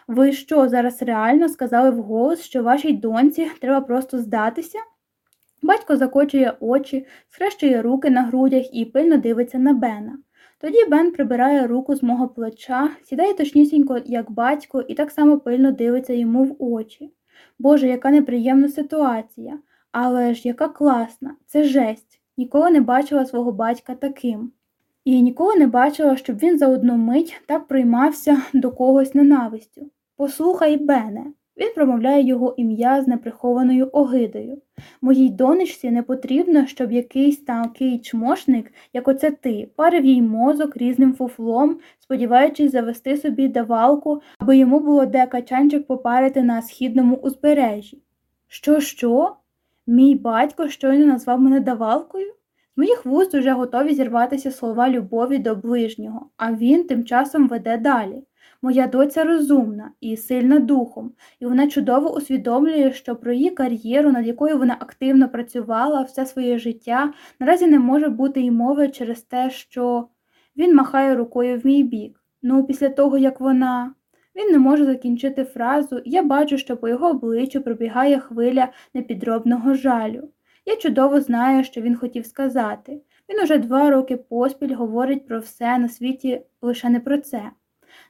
Ви що, зараз реально сказали вголос, що вашій доньці треба просто здатися? Батько закочує очі, схрещує руки на грудях і пильно дивиться на Бена. Тоді Бен прибирає руку з мого плеча, сідає точнісінько, як батько, і так само пильно дивиться йому в очі. Боже, яка неприємна ситуація, але ж яка класна, це жесть. Ніколи не бачила свого батька таким. І ніколи не бачила, щоб він за одну мить так приймався до когось ненавистю. Послухай, Бене, він промовляє його ім'я з неприхованою огидою. Моїй донечці не потрібно, щоб якийсь такий чмошник, як оце ти, парив їй мозок різним фуфлом, сподіваючись завести собі давалку, аби йому було де качанчик попарити на східному узбережжі. Що, що? Мій батько щойно назвав мене давалкою? З моїх вуст уже готові зірватися слова любові до ближнього, а він тим часом веде далі. Моя доця розумна і сильна духом, і вона чудово усвідомлює, що про її кар'єру, над якою вона активно працювала все своє життя, наразі не може бути й мови через те, що він махає рукою в мій бік. Ну, після того, як вона. Він не може закінчити фразу, і я бачу, що по його обличчю пробігає хвиля непідробного жалю. Я чудово знаю, що він хотів сказати. Він уже два роки поспіль говорить про все на світі лише не про це.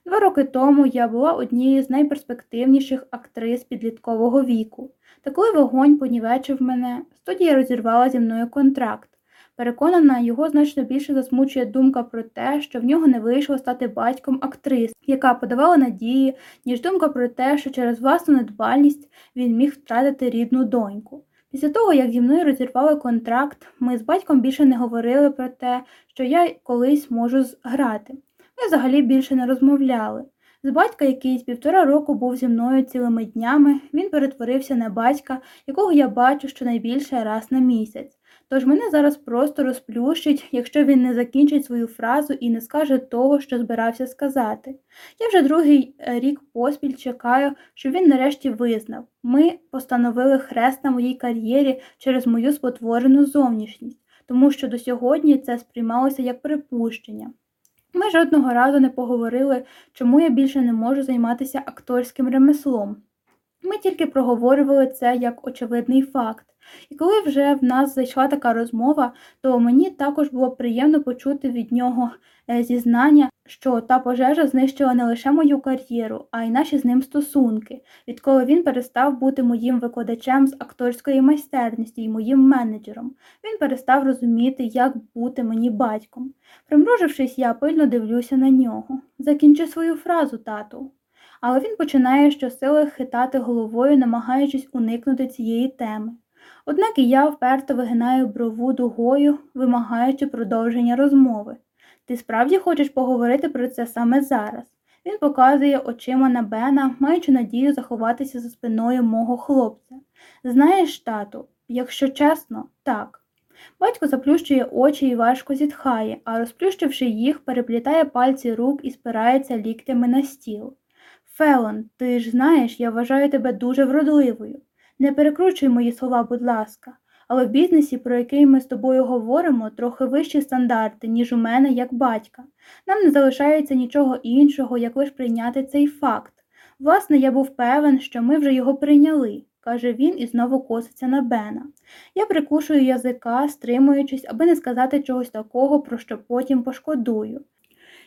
Два роки тому я була однією з найперспективніших актрис підліткового віку. Та коли вогонь понівечив мене, студія розірвала зі мною контракт. Переконана, його значно більше засмучує думка про те, що в нього не вийшло стати батьком актрис, яка подавала надії, ніж думка про те, що через власну недбальність він міг втратити рідну доньку. Після того, як зі мною розірвали контракт, ми з батьком більше не говорили про те, що я колись можу грати. Ми взагалі більше не розмовляли. З батька, який з півтора року був зі мною цілими днями, він перетворився на батька, якого я бачу щонайбільше раз на місяць. Тож мене зараз просто розплющить, якщо він не закінчить свою фразу і не скаже того, що збирався сказати. Я вже другий е, рік поспіль чекаю, щоб він нарешті визнав. Ми постановили хрест на моїй кар'єрі через мою спотворену зовнішність, тому що до сьогодні це сприймалося як припущення. Ми жодного разу не поговорили, чому я більше не можу займатися акторським ремеслом. Ми тільки проговорювали це як очевидний факт. І коли вже в нас зайшла така розмова, то мені також було приємно почути від нього е, зізнання, що та пожежа знищила не лише мою кар'єру, а й наші з ним стосунки, відколи він перестав бути моїм викладачем з акторської майстерності і моїм менеджером. Він перестав розуміти, як бути мені батьком. Примружившись, я пильно дивлюся на нього. Закінчи свою фразу, тату. Але він починає щосили хитати головою, намагаючись уникнути цієї теми. Однак і я вперто вигинаю брову дугою, вимагаючи продовження розмови. Ти справді хочеш поговорити про це саме зараз? Він показує очима на Бена, маючи надію заховатися за спиною мого хлопця. Знаєш, тату, якщо чесно, так. Батько заплющує очі і важко зітхає, а розплющивши їх, переплітає пальці рук і спирається ліктями на стіл. Фелон, ти ж знаєш, я вважаю тебе дуже вродливою. Не перекручуй мої слова, будь ласка, але в бізнесі, про який ми з тобою говоримо, трохи вищі стандарти, ніж у мене як батька. Нам не залишається нічого іншого, як лише прийняти цей факт. Власне, я був певен, що ми вже його прийняли, каже він і знову коситься на Бена. Я прикушую язика, стримуючись, аби не сказати чогось такого, про що потім пошкодую.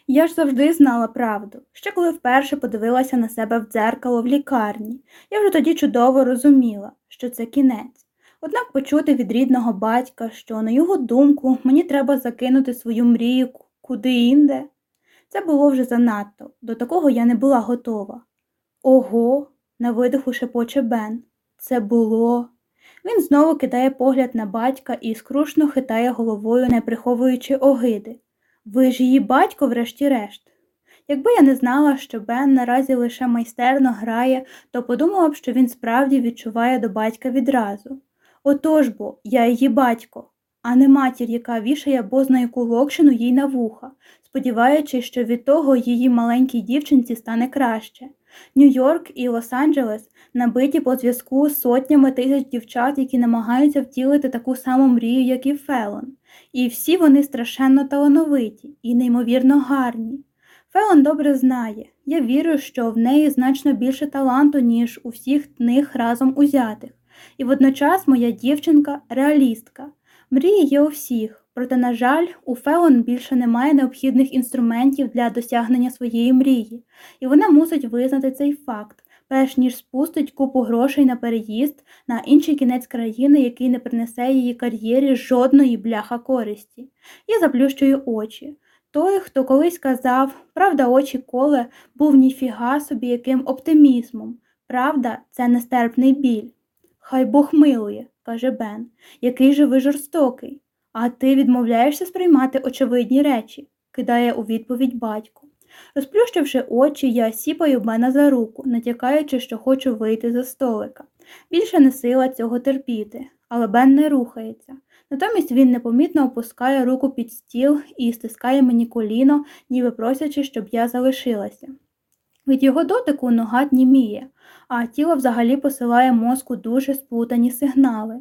Я ж завжди знала правду, ще коли вперше подивилася на себе в дзеркало в лікарні. Я вже тоді чудово розуміла, що це кінець. Однак почути від рідного батька, що, на його думку, мені треба закинути свою мрію куди інде, це було вже занадто, до такого я не була готова. Ого, на видиху шепоче Бен. Це було. Він знову кидає погляд на батька і скрушно хитає головою, не приховуючи огиди. Ви ж її батько, врешті-решт. Якби я не знала, що Бен наразі лише майстерно грає, то подумала б, що він справді відчуває до батька відразу. Отож бо, я її батько, а не матір, яка вішає бозна яку локшину їй на вуха, сподіваючись, що від того її маленькій дівчинці стане краще. Нью-Йорк і Лос-Анджелес набиті по зв'язку з сотнями тисяч дівчат, які намагаються втілити таку саму мрію, як і Фелон. І всі вони страшенно талановиті і неймовірно гарні. Фелон добре знає, я вірю, що в неї значно більше таланту, ніж у всіх них разом узятих. І водночас моя дівчинка реалістка. Мрії є у всіх, проте, на жаль, у Фелон більше немає необхідних інструментів для досягнення своєї мрії, і вона мусить визнати цей факт, перш ніж спустить купу грошей на переїзд на інший кінець країни, який не принесе її кар'єрі жодної бляха користі. Я заплющую очі. Той, хто колись казав, правда, очі коле, був ніфіга собі яким оптимізмом. Правда, це нестерпний біль. Хай Бог милує, каже Бен, який же ви жорстокий. А ти відмовляєшся сприймати очевидні речі, кидає у відповідь батько. Розплющивши очі, я сіпаю Бена за руку, натякаючи, що хочу вийти за столика. Більше не сила цього терпіти, але Бен не рухається. Натомість він непомітно опускає руку під стіл і стискає мені коліно, ніби просячи, щоб я залишилася. Від його дотику нога німіє, а тіло взагалі посилає мозку дуже сплутані сигнали.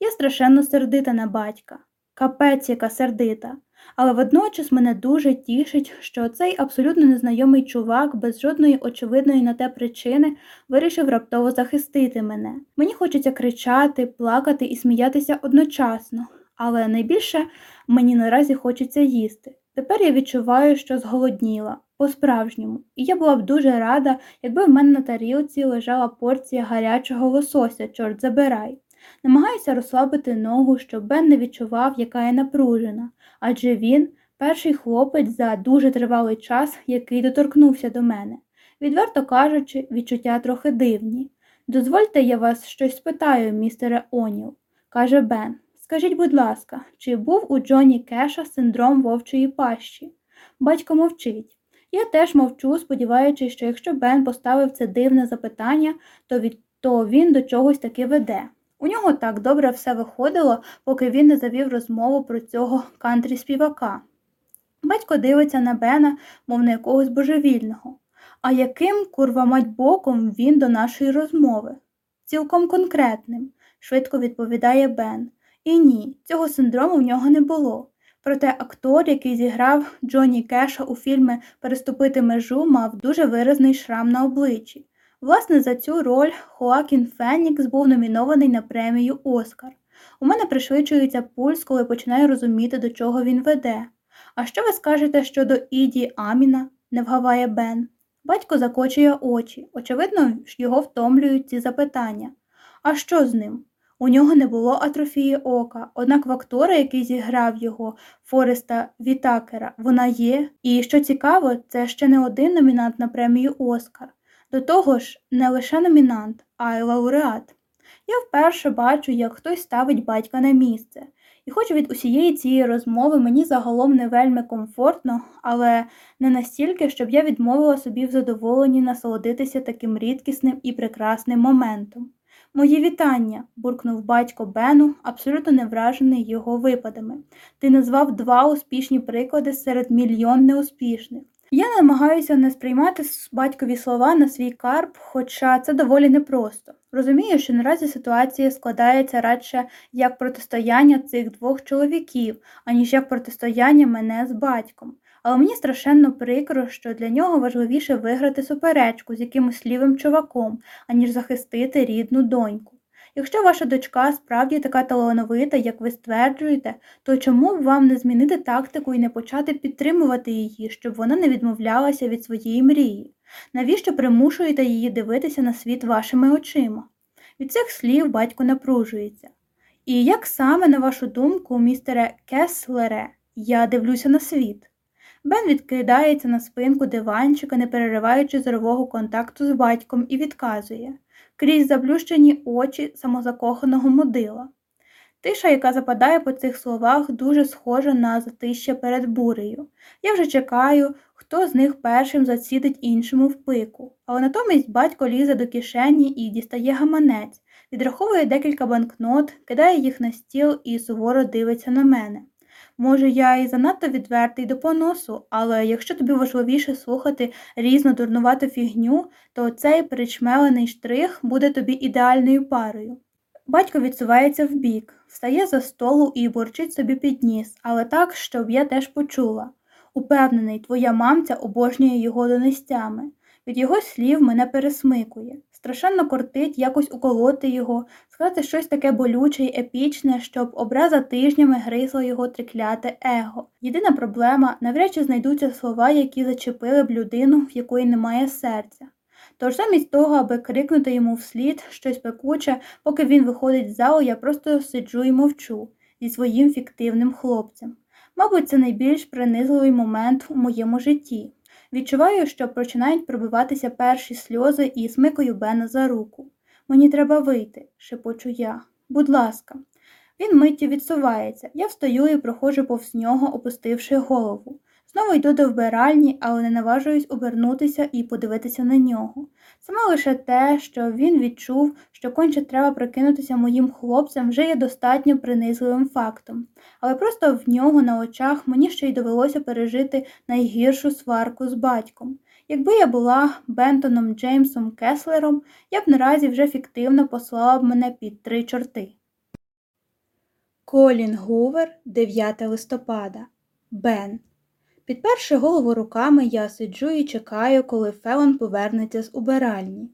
Я страшенно сердита на батька. Капець, яка сердита. Але водночас мене дуже тішить, що цей абсолютно незнайомий чувак без жодної очевидної на те причини вирішив раптово захистити мене. Мені хочеться кричати, плакати і сміятися одночасно, але найбільше мені наразі хочеться їсти. Тепер я відчуваю, що зголодніла по-справжньому, і я була б дуже рада, якби в мене на тарілці лежала порція гарячого лосося, чорт забирай. Намагаюся розслабити ногу, щоб Бен не відчував, яка я напружена, адже він перший хлопець за дуже тривалий час, який доторкнувся до мене. Відверто кажучи, відчуття трохи дивні. Дозвольте, я вас щось спитаю, містере Оніл, каже Бен. Скажіть, будь ласка, чи був у Джоні Кеша синдром вовчої пащі? Батько мовчить. Я теж мовчу, сподіваючись, що якщо Бен поставив це дивне запитання, то, від... то він до чогось таки веде. У нього так добре все виходило, поки він не завів розмову про цього кантрі співака. Батько дивиться на Бена, мов на якогось божевільного. А яким, курва мать боком, він до нашої розмови? Цілком конкретним, швидко відповідає Бен. І ні, цього синдрому в нього не було. Проте актор, який зіграв Джонні Кеша у фільмі Переступити межу, мав дуже виразний шрам на обличчі. Власне, за цю роль Хоакін Фенікс був номінований на премію Оскар. У мене пришвидшується пульс, коли починаю розуміти, до чого він веде. А що ви скажете щодо Іді Аміна? не вгаває Бен. Батько закочує очі. Очевидно, його втомлюють ці запитання. А що з ним? У нього не було атрофії ока, однак в актора, який зіграв його, Фореста Вітакера, вона є. І що цікаво, це ще не один номінант на премію Оскар. До того ж, не лише номінант, а й лауреат. Я вперше бачу, як хтось ставить батька на місце. І хоч від усієї цієї розмови мені загалом не вельми комфортно, але не настільки, щоб я відмовила собі в задоволенні насолодитися таким рідкісним і прекрасним моментом. Мої вітання, буркнув батько Бену, абсолютно не вражений його випадами. Ти назвав два успішні приклади серед мільйон неуспішних. Я намагаюся не сприймати батькові слова на свій карп, хоча це доволі непросто. Розумію, що наразі ситуація складається радше як протистояння цих двох чоловіків, аніж як протистояння мене з батьком. Але мені страшенно прикро, що для нього важливіше виграти суперечку з якимось лівим чуваком, аніж захистити рідну доньку. Якщо ваша дочка справді така талановита, як ви стверджуєте, то чому б вам не змінити тактику і не почати підтримувати її, щоб вона не відмовлялася від своєї мрії? Навіщо примушуєте її дивитися на світ вашими очима? Від цих слів батько напружується. І як саме, на вашу думку, містере Кеслере, я дивлюся на світ? Бен відкидається на спинку диванчика, не перериваючи зорового контакту з батьком, і відказує крізь заблющені очі самозакоханого модила. Тиша, яка западає по цих словах, дуже схожа на затища перед бурею. Я вже чекаю, хто з них першим зацідить іншому в пику, але натомість батько лізе до кишені і дістає гаманець, відраховує декілька банкнот, кидає їх на стіл і суворо дивиться на мене. Може, я і занадто відвертий до поносу, але якщо тобі важливіше слухати різну дурнувату фігню, то цей причмелений штрих буде тобі ідеальною парою. Батько відсувається вбік, встає за столу і борчить собі під ніс, але так, щоб я теж почула. Упевнений, твоя мамця обожнює його донестями. Від його слів мене пересмикує. Страшенно кортить якось уколоти його, сказати щось таке болюче й епічне, щоб образа тижнями гризла його трикляте его. Єдина проблема навряд чи знайдуться слова, які зачепили б людину, в якої немає серця. Тож замість того, аби крикнути йому вслід щось пекуче, поки він виходить з залу, я просто сиджу і мовчу зі своїм фіктивним хлопцем. Мабуть, це найбільш принизливий момент у моєму житті. Відчуваю, що починають пробиватися перші сльози і смикаю Бена за руку. Мені треба вийти, шепочу я. Будь ласка. Він миттю відсувається. Я встаю і проходжу повз нього, опустивши голову. Знову йду до вбиральні, але не наважуюсь обернутися і подивитися на нього. Саме лише те, що він відчув, що конче треба прикинутися моїм хлопцям, вже є достатньо принизливим фактом, але просто в нього на очах мені ще й довелося пережити найгіршу сварку з батьком. Якби я була Бентоном Джеймсом Кеслером, я б наразі вже фіктивно послала б мене під три чорти. Колін Гувер, 9 листопада. Бен. Підперши голову руками, я сиджу і чекаю, коли Фелон повернеться з убиральні.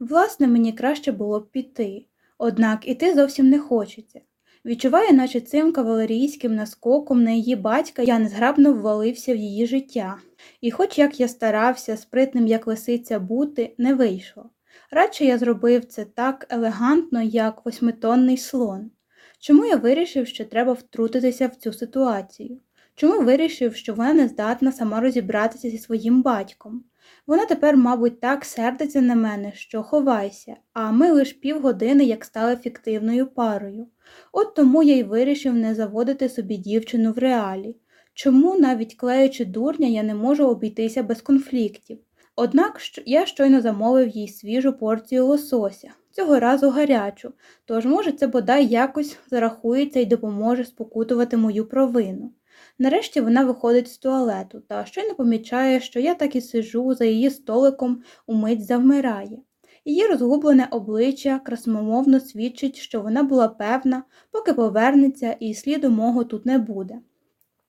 Власне, мені краще було б піти, однак іти зовсім не хочеться. Відчуваю, наче цим кавалерійським наскоком на її батька я незграбно ввалився в її життя, і, хоч як я старався, спритним як лисиця бути, не вийшло. Радше я зробив це так елегантно, як восьмитонний слон. Чому я вирішив, що треба втрутитися в цю ситуацію? Чому вирішив, що вона не здатна сама розібратися зі своїм батьком? Вона тепер, мабуть, так сердиться на мене, що ховайся, а ми лише півгодини як стали фіктивною парою. От тому я й вирішив не заводити собі дівчину в реалі. Чому навіть клеючи дурня я не можу обійтися без конфліктів? Однак я щойно замовив їй свіжу порцію лосося, цього разу гарячу, тож, може, це бодай якось зарахується і допоможе спокутувати мою провину. Нарешті вона виходить з туалету та щойно помічає, що я так і сижу за її столиком, умить завмирає. Її розгублене обличчя красномовно свідчить, що вона була певна, поки повернеться і сліду мого тут не буде.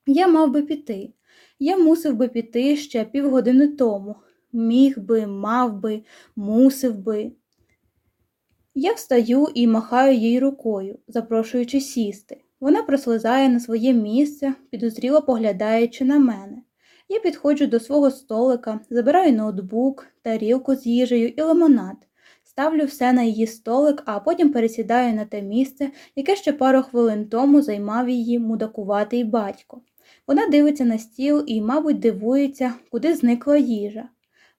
Я мав би піти. Я мусив би піти ще півгодини тому. Міг би, мав би, мусив би. Я встаю і махаю їй рукою, запрошуючи сісти. Вона прослизає на своє місце, підозріло поглядаючи на мене. Я підходжу до свого столика, забираю ноутбук, тарілку з їжею і лимонад. Ставлю все на її столик, а потім пересідаю на те місце, яке ще пару хвилин тому займав її мудакуватий батько. Вона дивиться на стіл і, мабуть, дивується, куди зникла їжа.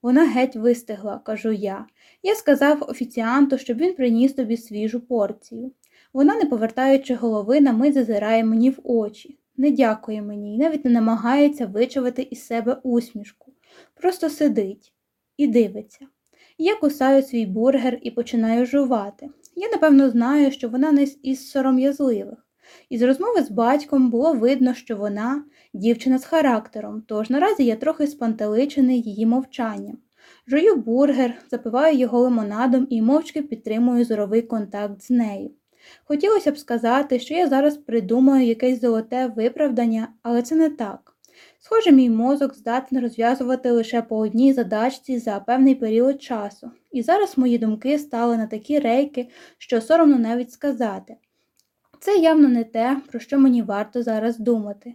Вона геть вистигла, кажу я. Я сказав офіціанту, щоб він приніс тобі свіжу порцію. Вона, не повертаючи голови, на мить зазирає мені в очі, не дякує мені і навіть не намагається вичавити із себе усмішку. Просто сидить і дивиться. Я кусаю свій бургер і починаю жувати. Я, напевно, знаю, що вона не із сором'язливих. Із розмови з батьком було видно, що вона дівчина з характером, тож наразі я трохи спантеличений її мовчанням. Жую бургер, запиваю його лимонадом і мовчки підтримую зоровий контакт з нею. Хотілося б сказати, що я зараз придумаю якесь золоте виправдання, але це не так. Схоже, мій мозок здатний розв'язувати лише по одній задачці за певний період часу, і зараз мої думки стали на такі рейки, що соромно навіть сказати. Це явно не те, про що мені варто зараз думати.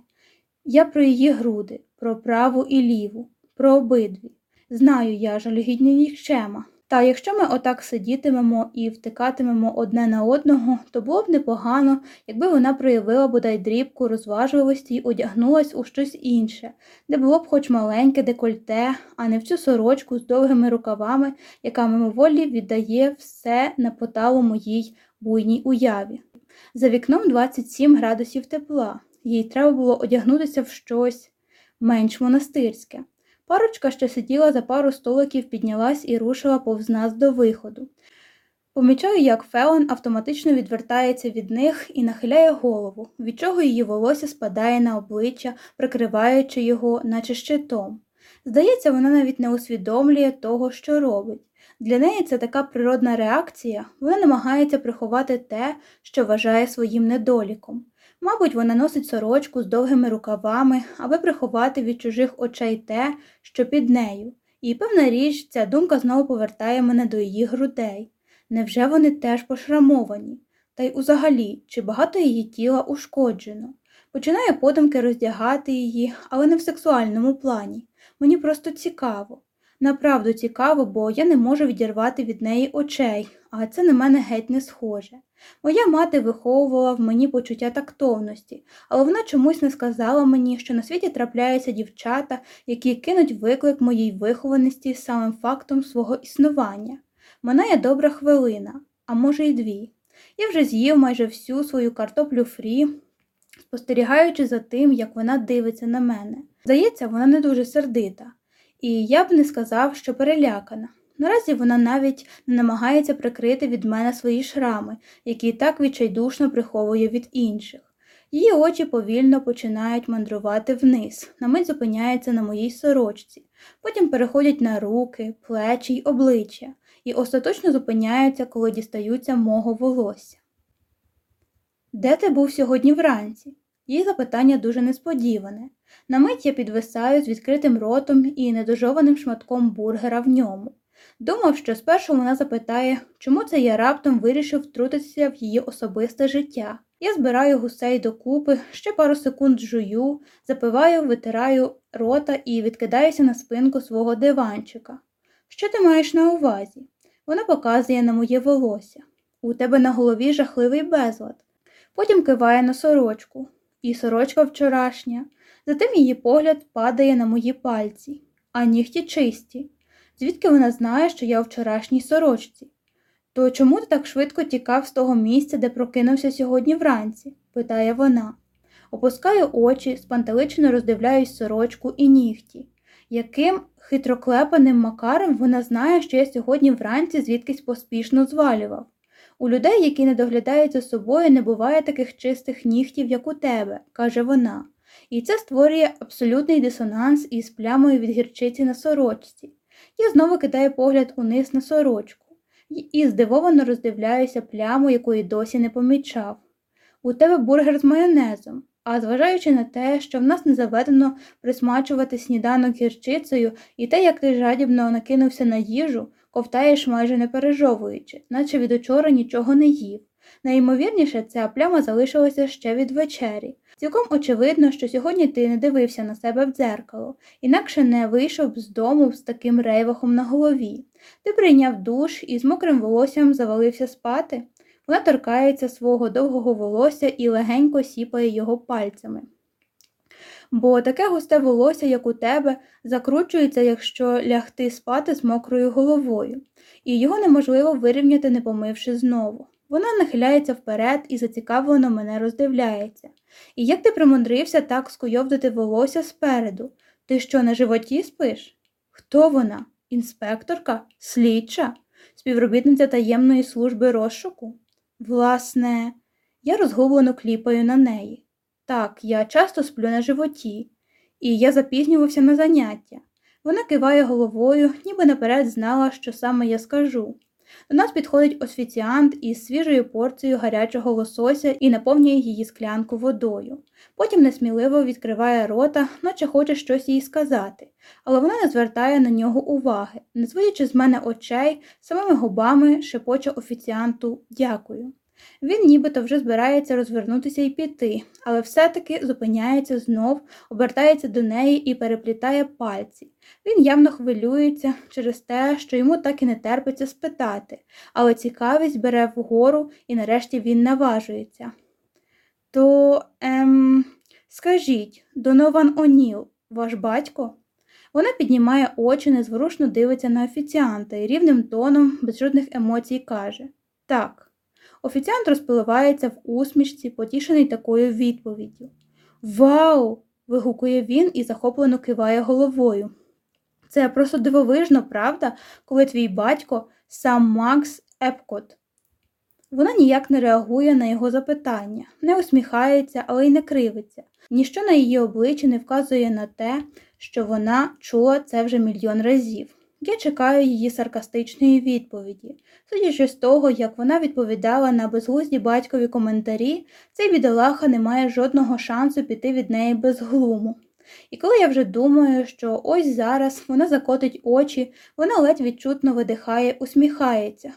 Я про її груди, про праву і ліву, про обидві. Знаю я жалюгідні нікчема. Та якщо ми отак сидітимемо і втикатимемо одне на одного, то було б непогано, якби вона проявила бодай дрібку розважливості й одягнулась у щось інше, де було б хоч маленьке декольте, а не в цю сорочку з довгими рукавами, яка мимоволі віддає все на поталу моїй буйній уяві. За вікном 27 градусів тепла, їй треба було одягнутися в щось менш монастирське. Парочка, що сиділа за пару столиків, піднялась і рушила повз нас до виходу. Помічаю, як Феон автоматично відвертається від них і нахиляє голову, від чого її волосся спадає на обличчя, прикриваючи його, наче щитом. Здається, вона навіть не усвідомлює того, що робить. Для неї це така природна реакція, вона намагається приховати те, що вважає своїм недоліком. Мабуть, вона носить сорочку з довгими рукавами, аби приховати від чужих очей те, що під нею. І певна річ, ця думка знову повертає мене до її грудей. Невже вони теж пошрамовані? Та й узагалі, чи багато її тіла ушкоджено? Починаю подумки роздягати її, але не в сексуальному плані. Мені просто цікаво. Направду цікаво, бо я не можу відірвати від неї очей, а це на мене геть не схоже. Моя мати виховувала в мені почуття тактовності, але вона чомусь не сказала мені, що на світі трапляються дівчата, які кинуть виклик моїй вихованості самим фактом свого існування. Минає добра хвилина, а може й дві. Я вже з'їв майже всю свою картоплю фрі, спостерігаючи за тим, як вона дивиться на мене. Здається, вона не дуже сердита, і я б не сказав, що перелякана. Наразі вона навіть не намагається прикрити від мене свої шрами, які так відчайдушно приховує від інших. Її очі повільно починають мандрувати вниз, на мить зупиняються на моїй сорочці, потім переходять на руки, плечі й обличчя, і остаточно зупиняються, коли дістаються мого волосся. Де ти був сьогодні вранці? Її запитання дуже несподіване. На мить я підвисаю з відкритим ротом і недожованим шматком бургера в ньому. Думав, що спершу вона запитає, чому це я раптом вирішив втрутитися в її особисте життя. Я збираю гусей докупи, ще пару секунд жую, запиваю, витираю рота і відкидаюся на спинку свого диванчика. Що ти маєш на увазі? Вона показує на моє волосся. У тебе на голові жахливий безлад. Потім киває на сорочку. І сорочка вчорашня. Затим її погляд падає на мої пальці, а нігті чисті. Звідки вона знає, що я у вчорашній сорочці? То чому ти так швидко тікав з того місця, де прокинувся сьогодні вранці? питає вона. Опускаю очі, спантеличено роздивляюсь сорочку і нігті. Яким хитроклепаним макаром вона знає, що я сьогодні вранці звідкись поспішно звалював. У людей, які не доглядають за собою, не буває таких чистих нігтів, як у тебе, каже вона. І це створює абсолютний дисонанс із плямою від гірчиці на сорочці. Я знову кидаю погляд униз на сорочку і здивовано роздивляюся пляму, якої досі не помічав. У тебе бургер з майонезом, а зважаючи на те, що в нас не заведено присмачувати сніданок гірчицею, і те, як ти жадібно накинувся на їжу, ковтаєш майже не пережовуючи, наче від учора нічого не їв. Найімовірніше, ця пляма залишилася ще від вечері. Цілком очевидно, що сьогодні ти не дивився на себе в дзеркало, інакше не вийшов з дому з таким рейвахом на голові. Ти прийняв душ і з мокрим волоссям завалився спати. Вона торкається свого довгого волосся і легенько сіпає його пальцями. Бо таке густе волосся, як у тебе, закручується, якщо лягти спати з мокрою головою, і його неможливо вирівняти, не помивши знову. Вона нахиляється вперед і зацікавлено мене роздивляється. І як ти примудрився так скуйовдити волосся спереду? Ти що, на животі спиш? Хто вона? Інспекторка? Слідча? Співробітниця таємної служби розшуку? Власне, я розгублено кліпаю на неї. Так, я часто сплю на животі, і я запізнювався на заняття. Вона киває головою, ніби наперед знала, що саме я скажу. До нас підходить офіціант із свіжою порцією гарячого лосося і наповнює її склянку водою. Потім несміливо відкриває рота, наче хоче щось їй сказати, але вона не звертає на нього уваги, не зводячи з мене очей, самими губами шепоче офіціанту дякую. Він нібито вже збирається розвернутися і піти, але все-таки зупиняється знов, обертається до неї і переплітає пальці. Він явно хвилюється через те, що йому так і не терпиться спитати, але цікавість бере вгору і нарешті він наважується. То, ем, скажіть, Донован Оніл, ваш батько? Вона піднімає очі, незворушно дивиться на офіціанта і рівним тоном, без жодних емоцій, каже Так. Офіціант розпливається в усмішці, потішений такою відповіддю. Вау! вигукує він і захоплено киває головою. Це просто дивовижно, правда, коли твій батько сам Макс Епкот. Вона ніяк не реагує на його запитання, не усміхається, але й не кривиться. Ніщо на її обличчі не вказує на те, що вона чула це вже мільйон разів. Я чекаю її саркастичної відповіді. Судячи з того, як вона відповідала на безглузді батькові коментарі, цей бідолаха не має жодного шансу піти від неї без глуму. І коли я вже думаю, що ось зараз вона закотить очі, вона ледь відчутно видихає, усміхається.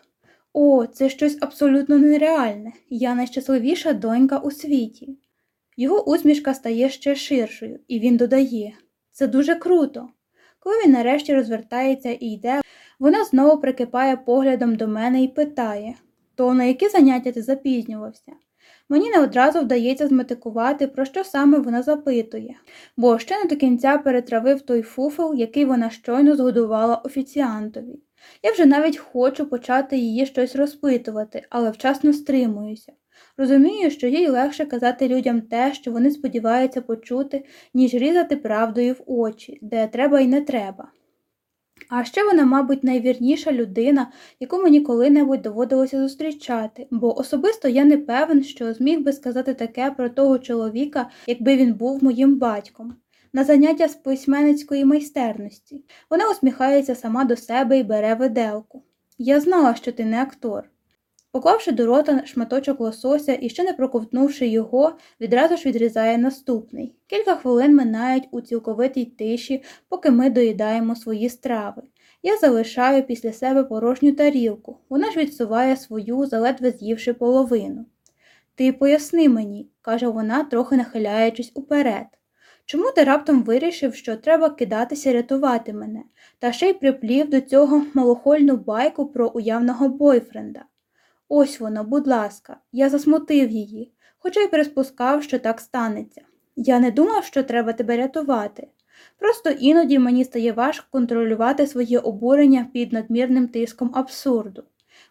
О, це щось абсолютно нереальне. Я найщасливіша донька у світі. Його усмішка стає ще ширшою, і він додає це дуже круто. Коли він нарешті розвертається і йде, вона знову прикипає поглядом до мене і питає то на які заняття ти запізнювався? Мені не одразу вдається зметикувати, про що саме вона запитує, бо ще не до кінця перетравив той фуфел, який вона щойно згодувала офіціантові. Я вже навіть хочу почати її щось розпитувати, але вчасно стримуюся. Розумію, що їй легше казати людям те, що вони сподіваються почути, ніж різати правдою в очі, де треба і не треба. А ще вона, мабуть, найвірніша людина, яку мені коли-небудь доводилося зустрічати, бо особисто я не певен, що зміг би сказати таке про того чоловіка, якби він був моїм батьком. На заняття з письменницької майстерності. Вона усміхається сама до себе і бере виделку. Я знала, що ти не актор. Поклавши до рота шматочок лосося і ще не проковтнувши його, відразу ж відрізає наступний. Кілька хвилин минають у цілковитій тиші, поки ми доїдаємо свої страви. Я залишаю після себе порожню тарілку, вона ж відсуває свою, заледве з'ївши половину. Ти поясни мені, каже вона, трохи нахиляючись уперед. Чому ти раптом вирішив, що треба кидатися рятувати мене, та ще й приплів до цього малохольну байку про уявного бойфренда? Ось воно, будь ласка, я засмутив її, хоча й приспускав, що так станеться. Я не думав, що треба тебе рятувати. Просто іноді мені стає важко контролювати своє обурення під надмірним тиском абсурду.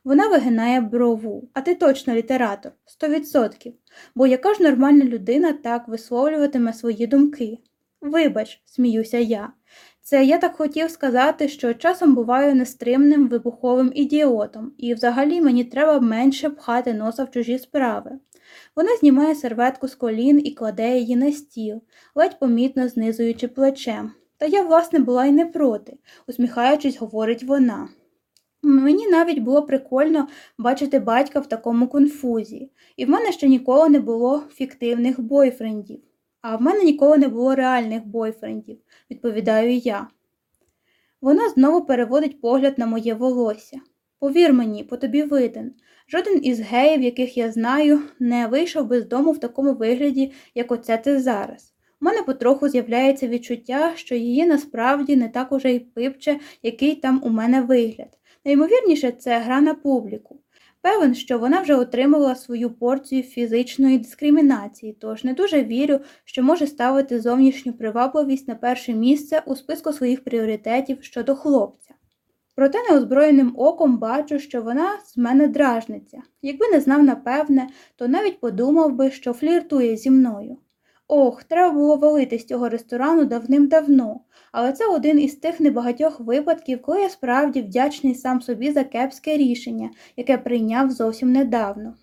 Вона вигинає брову, а ти точно літератор, сто відсотків, бо яка ж нормальна людина так висловлюватиме свої думки? Вибач, сміюся я. Це я так хотів сказати, що часом буваю нестримним вибуховим ідіотом, і взагалі мені треба менше пхати носа в чужі справи. Вона знімає серветку з колін і кладе її на стіл, ледь помітно знизуючи плечем. Та я, власне, була й не проти, усміхаючись, говорить вона. Мені навіть було прикольно бачити батька в такому конфузі, і в мене ще ніколи не було фіктивних бойфрендів. А в мене ніколи не було реальних бойфрендів, відповідаю я. Вона знову переводить погляд на моє волосся. Повір мені, по тобі виден. Жоден із геїв, яких я знаю, не вийшов би з дому в такому вигляді, як оце ти зараз. У мене потроху з'являється відчуття, що її насправді не так уже й пипче, який там у мене вигляд. Наймовірніше, це гра на публіку. Певен, що вона вже отримала свою порцію фізичної дискримінації, тож не дуже вірю, що може ставити зовнішню привабливість на перше місце у списку своїх пріоритетів щодо хлопця. Проте неозброєним оком бачу, що вона з мене дражниця. Якби не знав напевне, то навіть подумав би, що фліртує зі мною. Ох, треба було валити з цього ресторану давним-давно, але це один із тих небагатьох випадків, коли я справді вдячний сам собі за кепське рішення, яке прийняв зовсім недавно.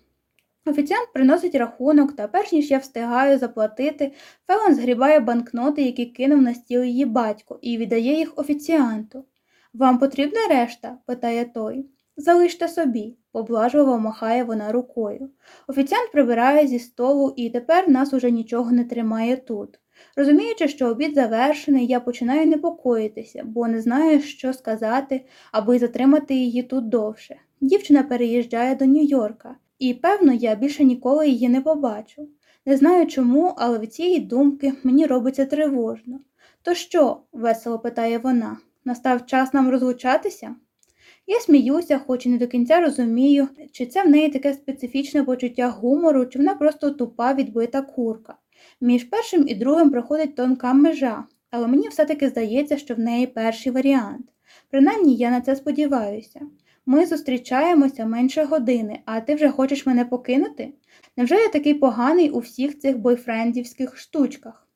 Офіціант приносить рахунок, та перш ніж я встигаю заплатити, Фелон згрібає банкноти, які кинув на стіл її батько, і віддає їх офіціанту. Вам потрібна решта? питає той. Залиште собі, поблажливо махає вона рукою. Офіціант прибирає зі столу, і тепер нас уже нічого не тримає тут. Розуміючи, що обід завершений, я починаю непокоїтися, бо не знаю, що сказати, аби затримати її тут довше. Дівчина переїжджає до Нью-Йорка, і, певно, я більше ніколи її не побачу. Не знаю чому, але від цієї думки мені робиться тривожно. То що? весело питає вона. Настав час нам розлучатися? Я сміюся, хоч і не до кінця розумію, чи це в неї таке специфічне почуття гумору, чи вона просто тупа відбита курка. Між першим і другим проходить тонка межа, але мені все-таки здається, що в неї перший варіант. Принаймні я на це сподіваюся. Ми зустрічаємося менше години, а ти вже хочеш мене покинути? Невже я такий поганий у всіх цих бойфрендівських штучках?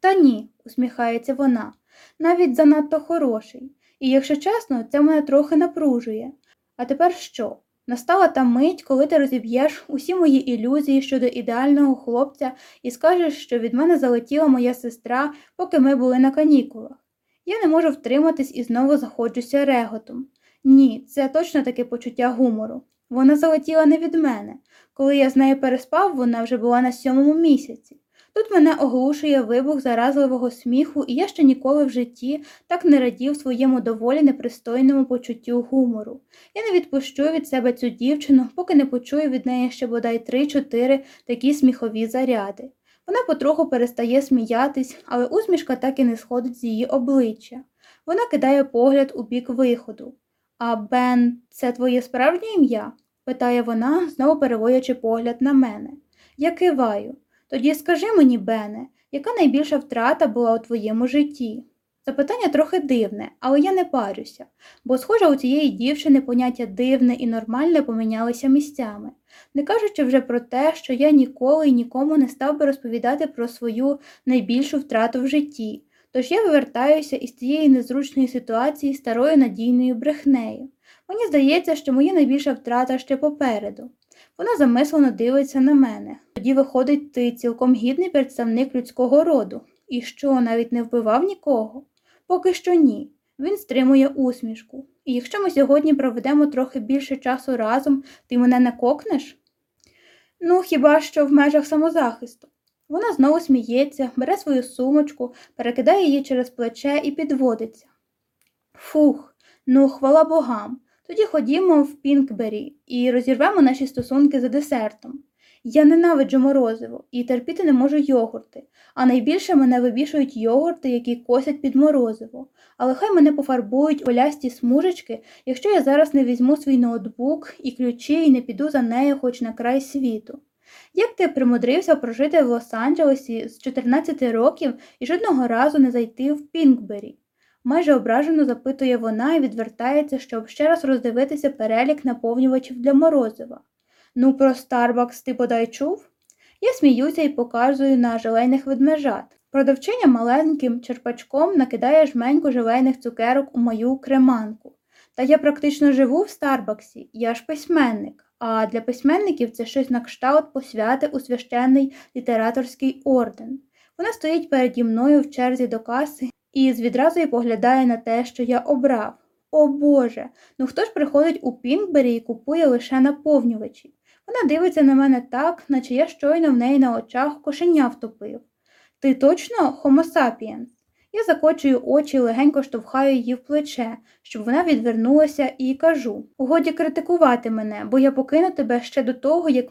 Та ні, усміхається вона, навіть занадто хороший. І, якщо чесно, це мене трохи напружує. А тепер що? Настала та мить, коли ти розіб'єш усі мої ілюзії щодо ідеального хлопця і скажеш, що від мене залетіла моя сестра, поки ми були на канікулах. Я не можу втриматись і знову заходжуся реготом. Ні, це точно таке почуття гумору. Вона залетіла не від мене. Коли я з нею переспав, вона вже була на сьомому місяці. Тут мене оглушує вибух заразливого сміху, і я ще ніколи в житті так не радів своєму доволі непристойному почуттю гумору. Я не відпущу від себе цю дівчину, поки не почую від неї ще бодай три-чотири такі сміхові заряди. Вона потроху перестає сміятись, але усмішка так і не сходить з її обличчя. Вона кидає погляд у бік виходу. А Бен, це твоє справжнє ім'я? питає вона, знову переводячи погляд на мене. Я киваю. Тоді скажи мені, Бене, яка найбільша втрата була у твоєму житті? Запитання трохи дивне, але я не парюся, бо, схоже, у цієї дівчини поняття дивне і нормальне помінялися місцями, не кажучи вже про те, що я ніколи і нікому не став би розповідати про свою найбільшу втрату в житті, тож я вивертаюся із цієї незручної ситуації старою надійною брехнею. Мені здається, що моя найбільша втрата ще попереду. Вона замислено дивиться на мене. Тоді, виходить, ти цілком гідний представник людського роду. І що, навіть не вбивав нікого? Поки що ні. Він стримує усмішку. І якщо ми сьогодні проведемо трохи більше часу разом, ти мене не кокнеш? Ну, хіба що в межах самозахисту. Вона знову сміється, бере свою сумочку, перекидає її через плече і підводиться. Фух, ну, хвала богам. Тоді ходімо в Пінкбері і розірвемо наші стосунки за десертом. Я ненавиджу морозиво і терпіти не можу йогурти, а найбільше мене вибішують йогурти, які косять під морозиво. Але хай мене пофарбують олясті смужечки, якщо я зараз не візьму свій ноутбук і ключі і не піду за нею хоч на край світу. Як ти примудрився прожити в Лос-Анджелесі з 14 років і жодного разу не зайти в Пінкбері? Майже ображено запитує вона і відвертається, щоб ще раз роздивитися перелік наповнювачів для морозива. Ну, про Старбакс ти бодай чув? Я сміюся і показую на желейних ведмежат. Продавчиня маленьким черпачком накидає жменьку желейних цукерок у мою креманку. Та я практично живу в Старбаксі, я ж письменник. А для письменників це щось на кшталт посвяти у священний літераторський орден. Вона стоїть переді мною в черзі до каси і відразу й поглядає на те, що я обрав. О Боже, ну хто ж приходить у Пінкбері і купує лише наповнювачі? Вона дивиться на мене так, наче я щойно в неї на очах кошеня втопив. Ти точно sapiens? Я закочую очі легенько штовхаю її в плече, щоб вона відвернулася і кажу: Годі критикувати мене, бо я покину тебе ще до того, як ми